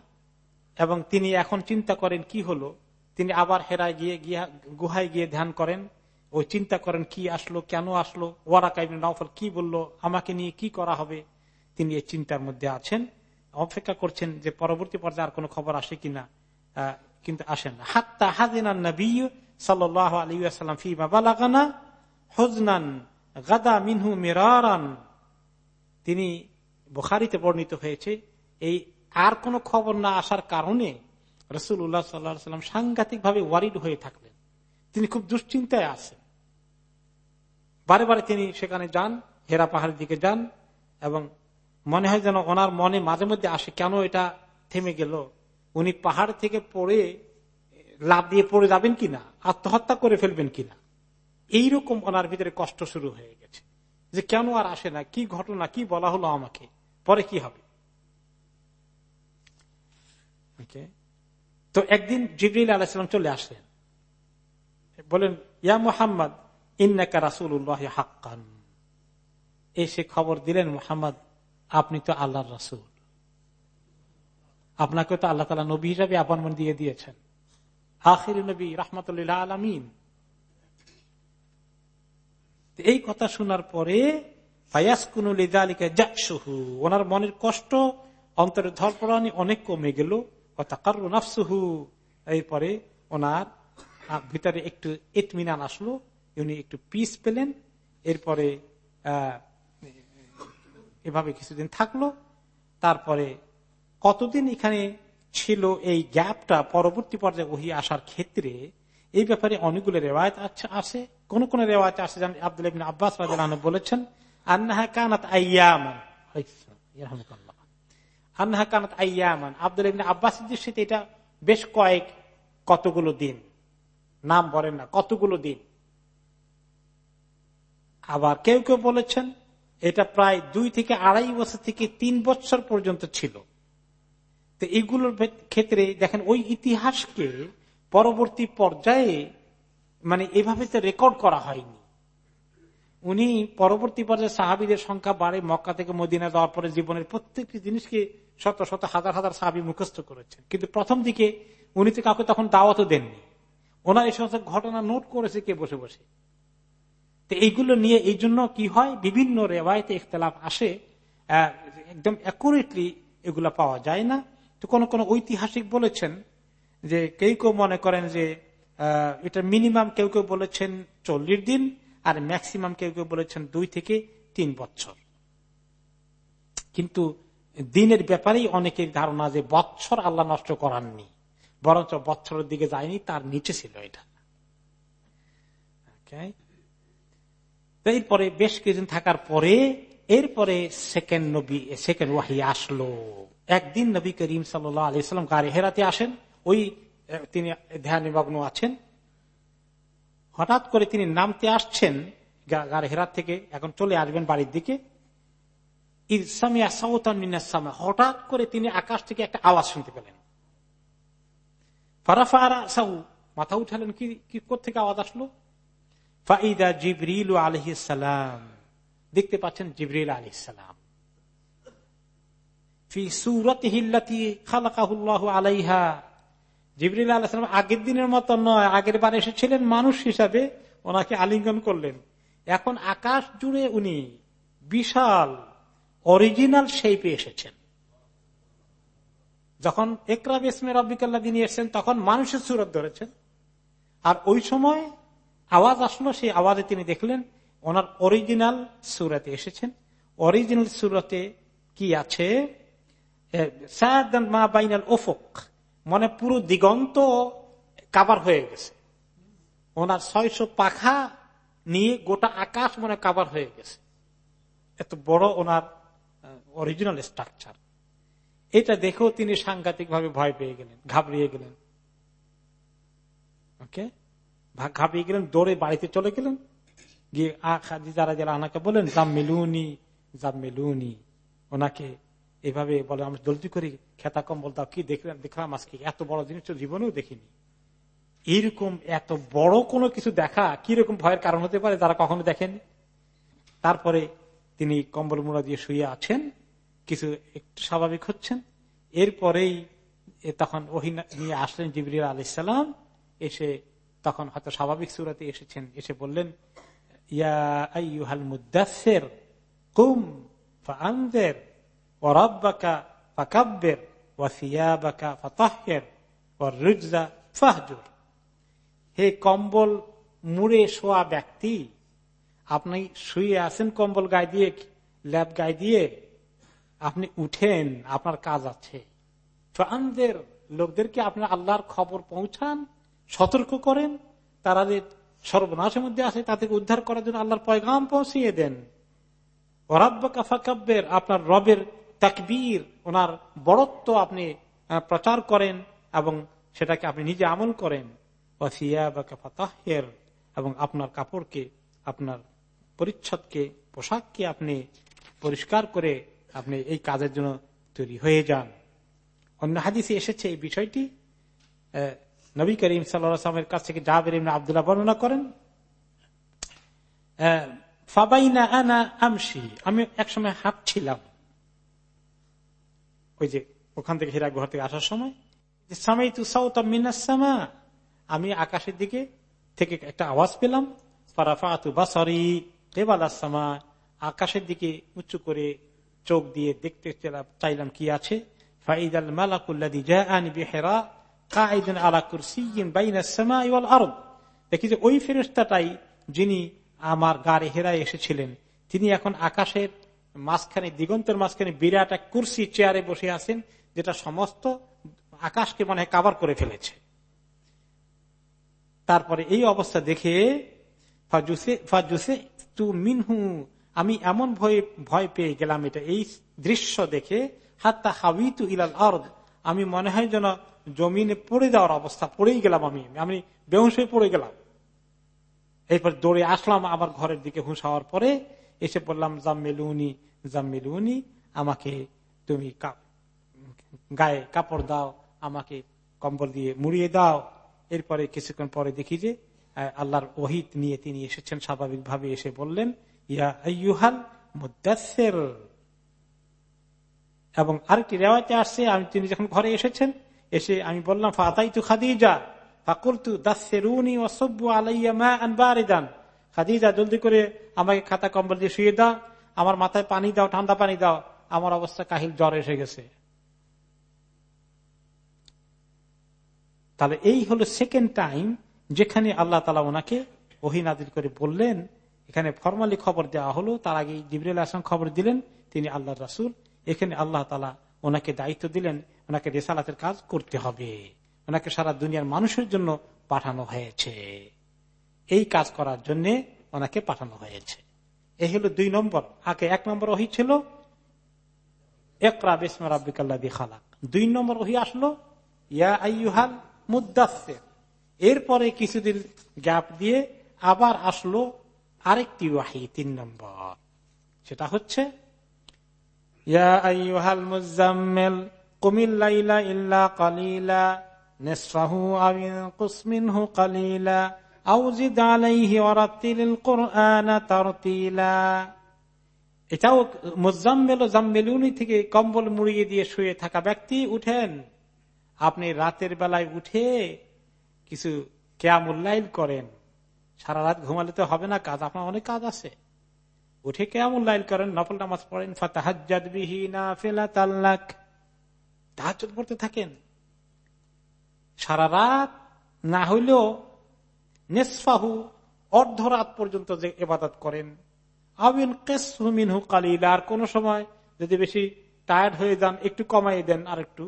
এবং তিনি এখন চিন্তা করেন কি হলো। তিনি আবার হেরায় গিয়ে গুহায় গিয়ে ধ্যান করেন। ও চিন্তা করেন কি আসলো, কেন আসলো? ওয়ারা কাইবিন কি বলল? আমাকে নিয়ে কি করা হবে? তিনি এই চিন্তার মধ্যে আছেন। অপেক্ষা করছেন যে পরবর্তী পর্যায়ে আর কোন খবর আসে কিনা কিন্তু আসেন হাত্তা হাজিনা নবী সাল্লাহ আলিয়াল্লাম ফি বাবা লাগানা হজনান গাদা মিনহু মেরারান। তিনি বুখারিতে বর্ণিত হয়েছে, এই আর কোন খবর না আসার কারণে রসুল উল্লাহ সাল্লাম সাংঘাতিক ভাবে ওয়ারিড হয়ে থাকলেন। তিনি খুব দুশ্চিন্তায় আছেন। বারে বারে তিনি সেখানে যান, হেরা পাহাড়ের দিকে যান এবং মনে হয় যেন ওনার মনে মাঝে মধ্যে আসে, কেন এটা থেমে গেল? উনি পাহাড় থেকে পড়ে লাভ দিয়ে পড়ে যাবেন কিনা আত্মহত্যা করে ফেলবেন কিনা এইরকম ওনার ভিতরে কষ্ট শুরু হয়ে গেছে। যে কেন আর আসে না? কি ঘটনা? কি বলা হলো আমাকে? পরে কি হবে? তো একদিন জিবরিল আলাহিসাম চলে আসলেন। বলেন, ইয়া মোহাম্মদ, ইন্নাকা রাসুল্লাহ হাক্কান। এসে খবর দিলেন মোহাম্মদ আপনি তো আল্লাহর রাসুল। আপনাকে তো আল্লাহ তালা নবী হিসাবে আপন দিয়ে দিয়েছেন। আখির নবী রহমতুল্লাহ আলমিন। এই কথা শোনার পরে ওনার মনের কষ্ট অন্তরের ধরপড়ানি অনেক কমে গেল। এরপরে ওনার ভিতরে একটু ইতমিনান আসলো। উনি একটু পিস পেলেন। এরপরে এভাবে কিছুদিন থাকল। তারপরে কতদিন এখানে ছিল এই গ্যাপটা, পরবর্তী পর্যায়ে ওহি আসার ক্ষেত্রে এই ব্যাপারে অনেকগুলো রেওয়ায়ত আছে কোন কোন রেওয়ায়ত আছে আব্দুল আব্বাস বলেছেন, আন্নাহা কানাত আইয়ামান। আন্নাহা কানাত আইয়ামান। আব্দুল আব্বাস দৃষ্টিতে এটা বেশ কয়েক, কতগুলো দিন। নাম বলেন না, কতগুলো দিন। আবার কেউ কেউ বলেছেন এটা প্রায় দুই থেকে আড়াই বছর থেকে তিন বছর পর্যন্ত ছিল। তো এগুলোর ক্ষেত্রে দেখেন, ওই ইতিহাসকে পরবর্তী পর্যায়ে মানে এভাবে তো রেকর্ড করা হয়নি। উনি পরবর্তী পর্যায়ে সাহাবিদের সংখ্যা বাড়ে মক্কা থেকে মদিনা দেওয়ার পরে জীবনের প্রত্যেকটি জিনিসকে শত শত হাজার হাজার সাহাবি মুখস্থ করেছেন। কিন্তু প্রথম দিকে উনি তো কাউকে তখন দাওয়াতও দেননি। ওনার এই সমস্ত ঘটনা নোট করেছে কে বসে বসে? তো এইগুলো নিয়ে এই জন্য কি হয়? বিভিন্ন রেওয়ায়তে ইখতলাফ আসে একদম অ্যাকুরেটলি এগুলা পাওয়া যায় না। তো কোন কোন ঐতিহাসিক বলেছেন যে কেউ কেউ মনে করেন যে এটা মিনিমাম কেউ কেউ বলেছেন চল্লিশ দিন আর ম্যাক্সিমাম কেউ কেউ বলেছেন দুই থেকে তিন বছর। কিন্তু দিনের ব্যাপারেই অনেকের ধারণা যে বৎসর আল্লাহ নষ্ট করাননি, বরঞ্চ বৎসরের দিকে যায়নি, তার নিচে ছিল এটা। এরপরে বেশ কিছুদিন থাকার পরে, এরপরে সেকেন্ড নবী সেকেন্ড ওয়াহি আসলো। একদিন নবী করিম সাল্লাহ আলি সাল্লাম গাড়ি হেরাতে আসেন। ওই তিনি ধ্যান নিমগ্ন আছেন। হঠাৎ করে তিনি নামতে আসছেন গাড়ি হেরাত থেকে, এখন চলে আসবেন বাড়ির দিকে। হঠাৎ করে তিনি আকাশ থেকে একটা আওয়াজ শুনতে পেলেন। ফারাফারা সাহু মাথা উঠালেন, কি থেকে আওয়াজ আসলো? ফাইদা জিবরিল আলহিসাম দেখতে পাচ্ছেন জিবরিল আলহিসাম আলাইহা। জিবরিল আলাহাম আগের দিনের মতো নয়, আগের বার এসেছিলেন মানুষ হিসাবে ওনাকে আলিঙ্গন করলেন। এখন আকাশ জুড়ে উনি বিশাল অরিজিনাল শেপে এসেছেন। যখন একরাব ইসমে রব্বিকাল্লা দিন এসেছেন, তখন মানুষের সুরত ধরেছেন। আর ওই সময় আওয়াজ আসলো, সেই আওয়াজে তিনি দেখলেন, ওনার অরিজিনাল সুরতে এসেছেন। অরিজিনাল সুরতে কি আছে? মা বাইনাল ওফক মানে পুরো দিগন্ত কাবার হয়ে গেছে। ওনার ছয়শো পাখা নিয়ে গোটা আকাশ মনে কাবার হয়ে গেছে। এত বড় ওনার অরিজিনাল স্ট্রাকচার এটা দেখেও তিনি সাংঘাতিক ভাবে ভয় পেয়ে গেলেন, ঘাবড়িয়ে গেলেন। ওকে ঘাবড়িয়ে গেলেন, দৌড়ে বাড়িতে চলে গেলেন। গিয়ে যারা যারা আনাকে বলেন জাম মেলুনি জাম মেলুনি ওনাকে এভাবে বলে, আমরা জলদি করি খেতা কম্বল দাও। কি দেখলাম দেখলাম আজকে এত বড় জিনিস তো জীবনেও দেখিনি। এরকম এত বড় কোনো কিছু দেখা কীরকম ভয়ের কারণ হতে পারে যারা কখনো দেখেন তারপরে তিনি কম্বল মুড়া দিয়ে শুয়ে আছেন, কিছু একটু স্বাভাবিক হচ্ছেন। এরপরেই তখন ওহি নিয়ে আসলেন জিবরির আলাইসাল্লাম এসে তখন হয়তো স্বাভাবিক সুরাতে এসেছেন, এসে বললেন হে কম্বল মুড়ে শোয়া ব্যক্তি, আপনি শুয়ে আছেন কম্বল গায়ে দিয়ে ল্যাব গায়ে দিয়ে, আপনি উঠেন, আপনার কাজ আছে। লোকদেরকে আপনার আল্লাহর খবর পৌঁছান সতর্ক করেন, তারা যে সর্বনাশের মধ্যে আছে তাদেরকে উদ্ধার করার জন্য আল্লাহর পয়গাম পৌঁছিয়ে দেন। ফাকাব্বের, আপনার রবের তাকবীর, ওনার বড়ত্ব আপনি প্রচার করেন এবং সেটাকে আপনি নিজে আমল করেন। এবং আপনার কাপড়কে, আপনার পরিচ্ছদকে, পোশাককে আপনি পরিষ্কার করে আপনি এই কাজের জন্য তৈরি হয়ে যান। অন্য হাদিসে এসেছে এই বিষয়টি নবী করিম সাল্লামের কাছ থেকে জাহাবের আবদুল্লাহ বর্ণনা করেন আমি একসময় হাঁটছিলাম। ওই যে ওখান থেকে হীরা গুহার থেকে আসার সময় সামাই তু আমি আকাশের দিকে থেকে একটা আওয়াজ পেলাম দেবালাসমা আকাশের দিকে উঁচু করে চোখ দিয়ে দেখতে চাইলাম কি আছে ফাইদ আল মালাকুল্লাদি জাহানি বিহেরা দেখি যে ওই যিনি আমার গাড়ি হেরায় এসেছিলেন, তিনি এখন আকাশের মাঝখানে, দিগন্তের মাঝখানে বিরাট এক কুর্সি চেয়ারে বসে আছেন, যেটা সমস্ত আকাশকে কাবার করে ফেলেছে। তারপরে এই অবস্থা দেখে মিনহু, আমি এমন ভয় ভয় পেয়ে গেলাম এটা। এই দৃশ্য দেখে, হাত্তা হাবিতু ইলাল আর্দ, আমি মনে হয় যেন জমিনে পড়ে যাওয়ার অবস্থা, পড়েই গেলাম আমি। আমি বেহস হয়ে পড়ে গেলাম। এরপর দৌড়ে আসলাম আমার ঘরের দিকে হুঁশ হওয়ার পরে এসে বললাম, জাম্মেলুনি জাম্মেলুনি, আমাকে তুমি গায়ে কাপড় দাও, আমাকে কম্বল দিয়ে মুড়িয়ে দাও। এরপরে কিছুক্ষণ পরে দেখি যে আল্লাহর ওহিত নিয়ে তিনি এসেছেন। স্বাভাবিকভাবে এসে বললেন, ইয়া মুদাসের এবং আরেকটি রেওয়াতে আসছে, আমি তিনি যখন ঘরে এসেছেন এসে আমি বললাম ফাতাই তু খাদিজা। ফাকুলতু দাসেরুনি অসব্বু আলাইয়া মা আনবারিদান খাদিজা জলদি করে আমাকে খাতা কম্বল দিয়ে শুয়ে দাও। আমার মাথায় পানি দাও, ঠান্ডা পানি দাও। আমার অবস্থা কাহিল, জ্বর এসে গেছে। তাহলে এই হলো সেকেন্ড টাইম যেখানে আল্লাহ তালা ওনাকে ওহিনাদির করে বললেন, এখানে ফর্মালি খবর দেওয়া হলো, তার আগে জিবরুল আসলাম খবর দিলেন, তিনি আল্লাহ রাসুল। এখানে আল্লাহ তালা ওনাকে দায়িত্ব দিলেন ওনাকে রেসালাতের কাজ করতে হবে। ওনাকে সারা দুনিয়ার মানুষের জন্য পাঠানো হয়েছে। এই কাজ করার জন্য ওনাকে পাঠানো হয়েছে। এই হলো দুই নম্বর। আগে এক নম্বর ওহি ছিল একরা বেসমা রাব্বিকাল্লা খালাক। দুই নম্বর ওহি আসলো, ইয়া আইহাল মুদাসের এরপরে কিছুদিন গ্যাপ দিয়ে আবার আসলো আরেকটি ওয়াহি, তিন নম্বর। সেটা হচ্ছে কুমিল্লা ইল্লা কালিলা কুসমিনহু কালিলা তারতিলা। এটাও থেকে কম্বল মুড়িয়ে দিয়ে শুয়ে থাকা ব্যক্তি উঠেন। আপনি রাতের বেলায় উঠে কিছু কেয়ামুল্লাইল করেন। সারা রাত ঘুমালে তো হবে না কাজ, আপনার অনেক কাজ আছে। উঠে কেয়ামুল্লাইল করেন, নফল নামাজ পড়েন ফাতাহাজ ফেলা তাল্লাক তাহাজ পড়তে থাকেন। সারা রাত না হইলেও নেসফাহু অর্ধরাত পর্যন্ত যে এবাদত করেন। আবিন কেসমিনহু কালিল, আর কোন সময় যদি বেশি টায়ার্ড হয়ে যান, একটু কমাই দেন আর একটু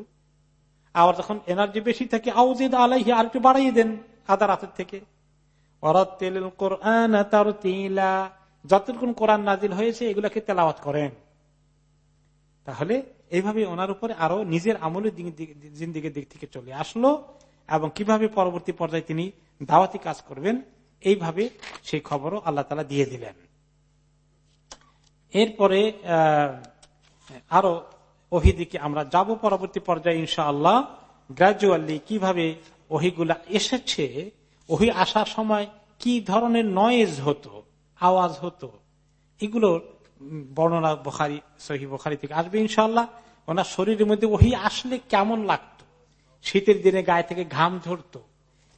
আবার যখন এনার্জি বেশি থাকে, আউজিদ আলাইহি আর একটু বাড়াইয়ে দেন আধা রাতের থেকে। যতক্ষণ কোরআন নাজিল হয়েছে, এগুলাকে তেলাওয়াত করেন। তাহলে এইভাবে ওনার উপরে আরও নিজের আমলের জিন্দিগির দিক থেকে চলে আসলো এবং কীভাবে পরবর্তী পর্যায়ে তিনি দাওয়াতি কাজ করবেন, এইভাবে সেই খবরও আল্লাহ তালা দিয়ে দিলেন। এরপরে আরও ওহিদিকে আমরা যাব পরবর্তী পর্যায়ে ইনশা আল্লাহ গ্রাজুয়ালি কীভাবে ওহিগুলা এসেছে, ওহি আসার সময় কি ধরনের নয়েজ হতো, আওয়াজ হতো, এগুলোর বর্ণনা বোখারি সহি বোখারি থেকে আসবে ইনশাল্লাহ ওনার শরীরের মধ্যে ওহি আসলে কেমন লাগতো? শীতের দিনে গায়ে থেকে ঘাম ঝরতো।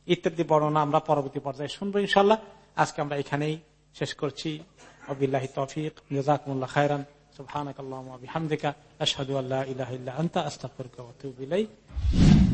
ইত্যাদি বর্ণনা আমরা পরবর্তী পর্যায়ে শুনব ইনশাল্লাহ আজকে আমরা এখানেই শেষ করছি। আবিল্লাহ তফিক। জাজাকুল্লাহ খায়রান। সুবহানাক আল্লাহুম্মা বিহামদিকা। আশহাদু আল্লা ইলাহা ইল্লা আনতা। ওয়া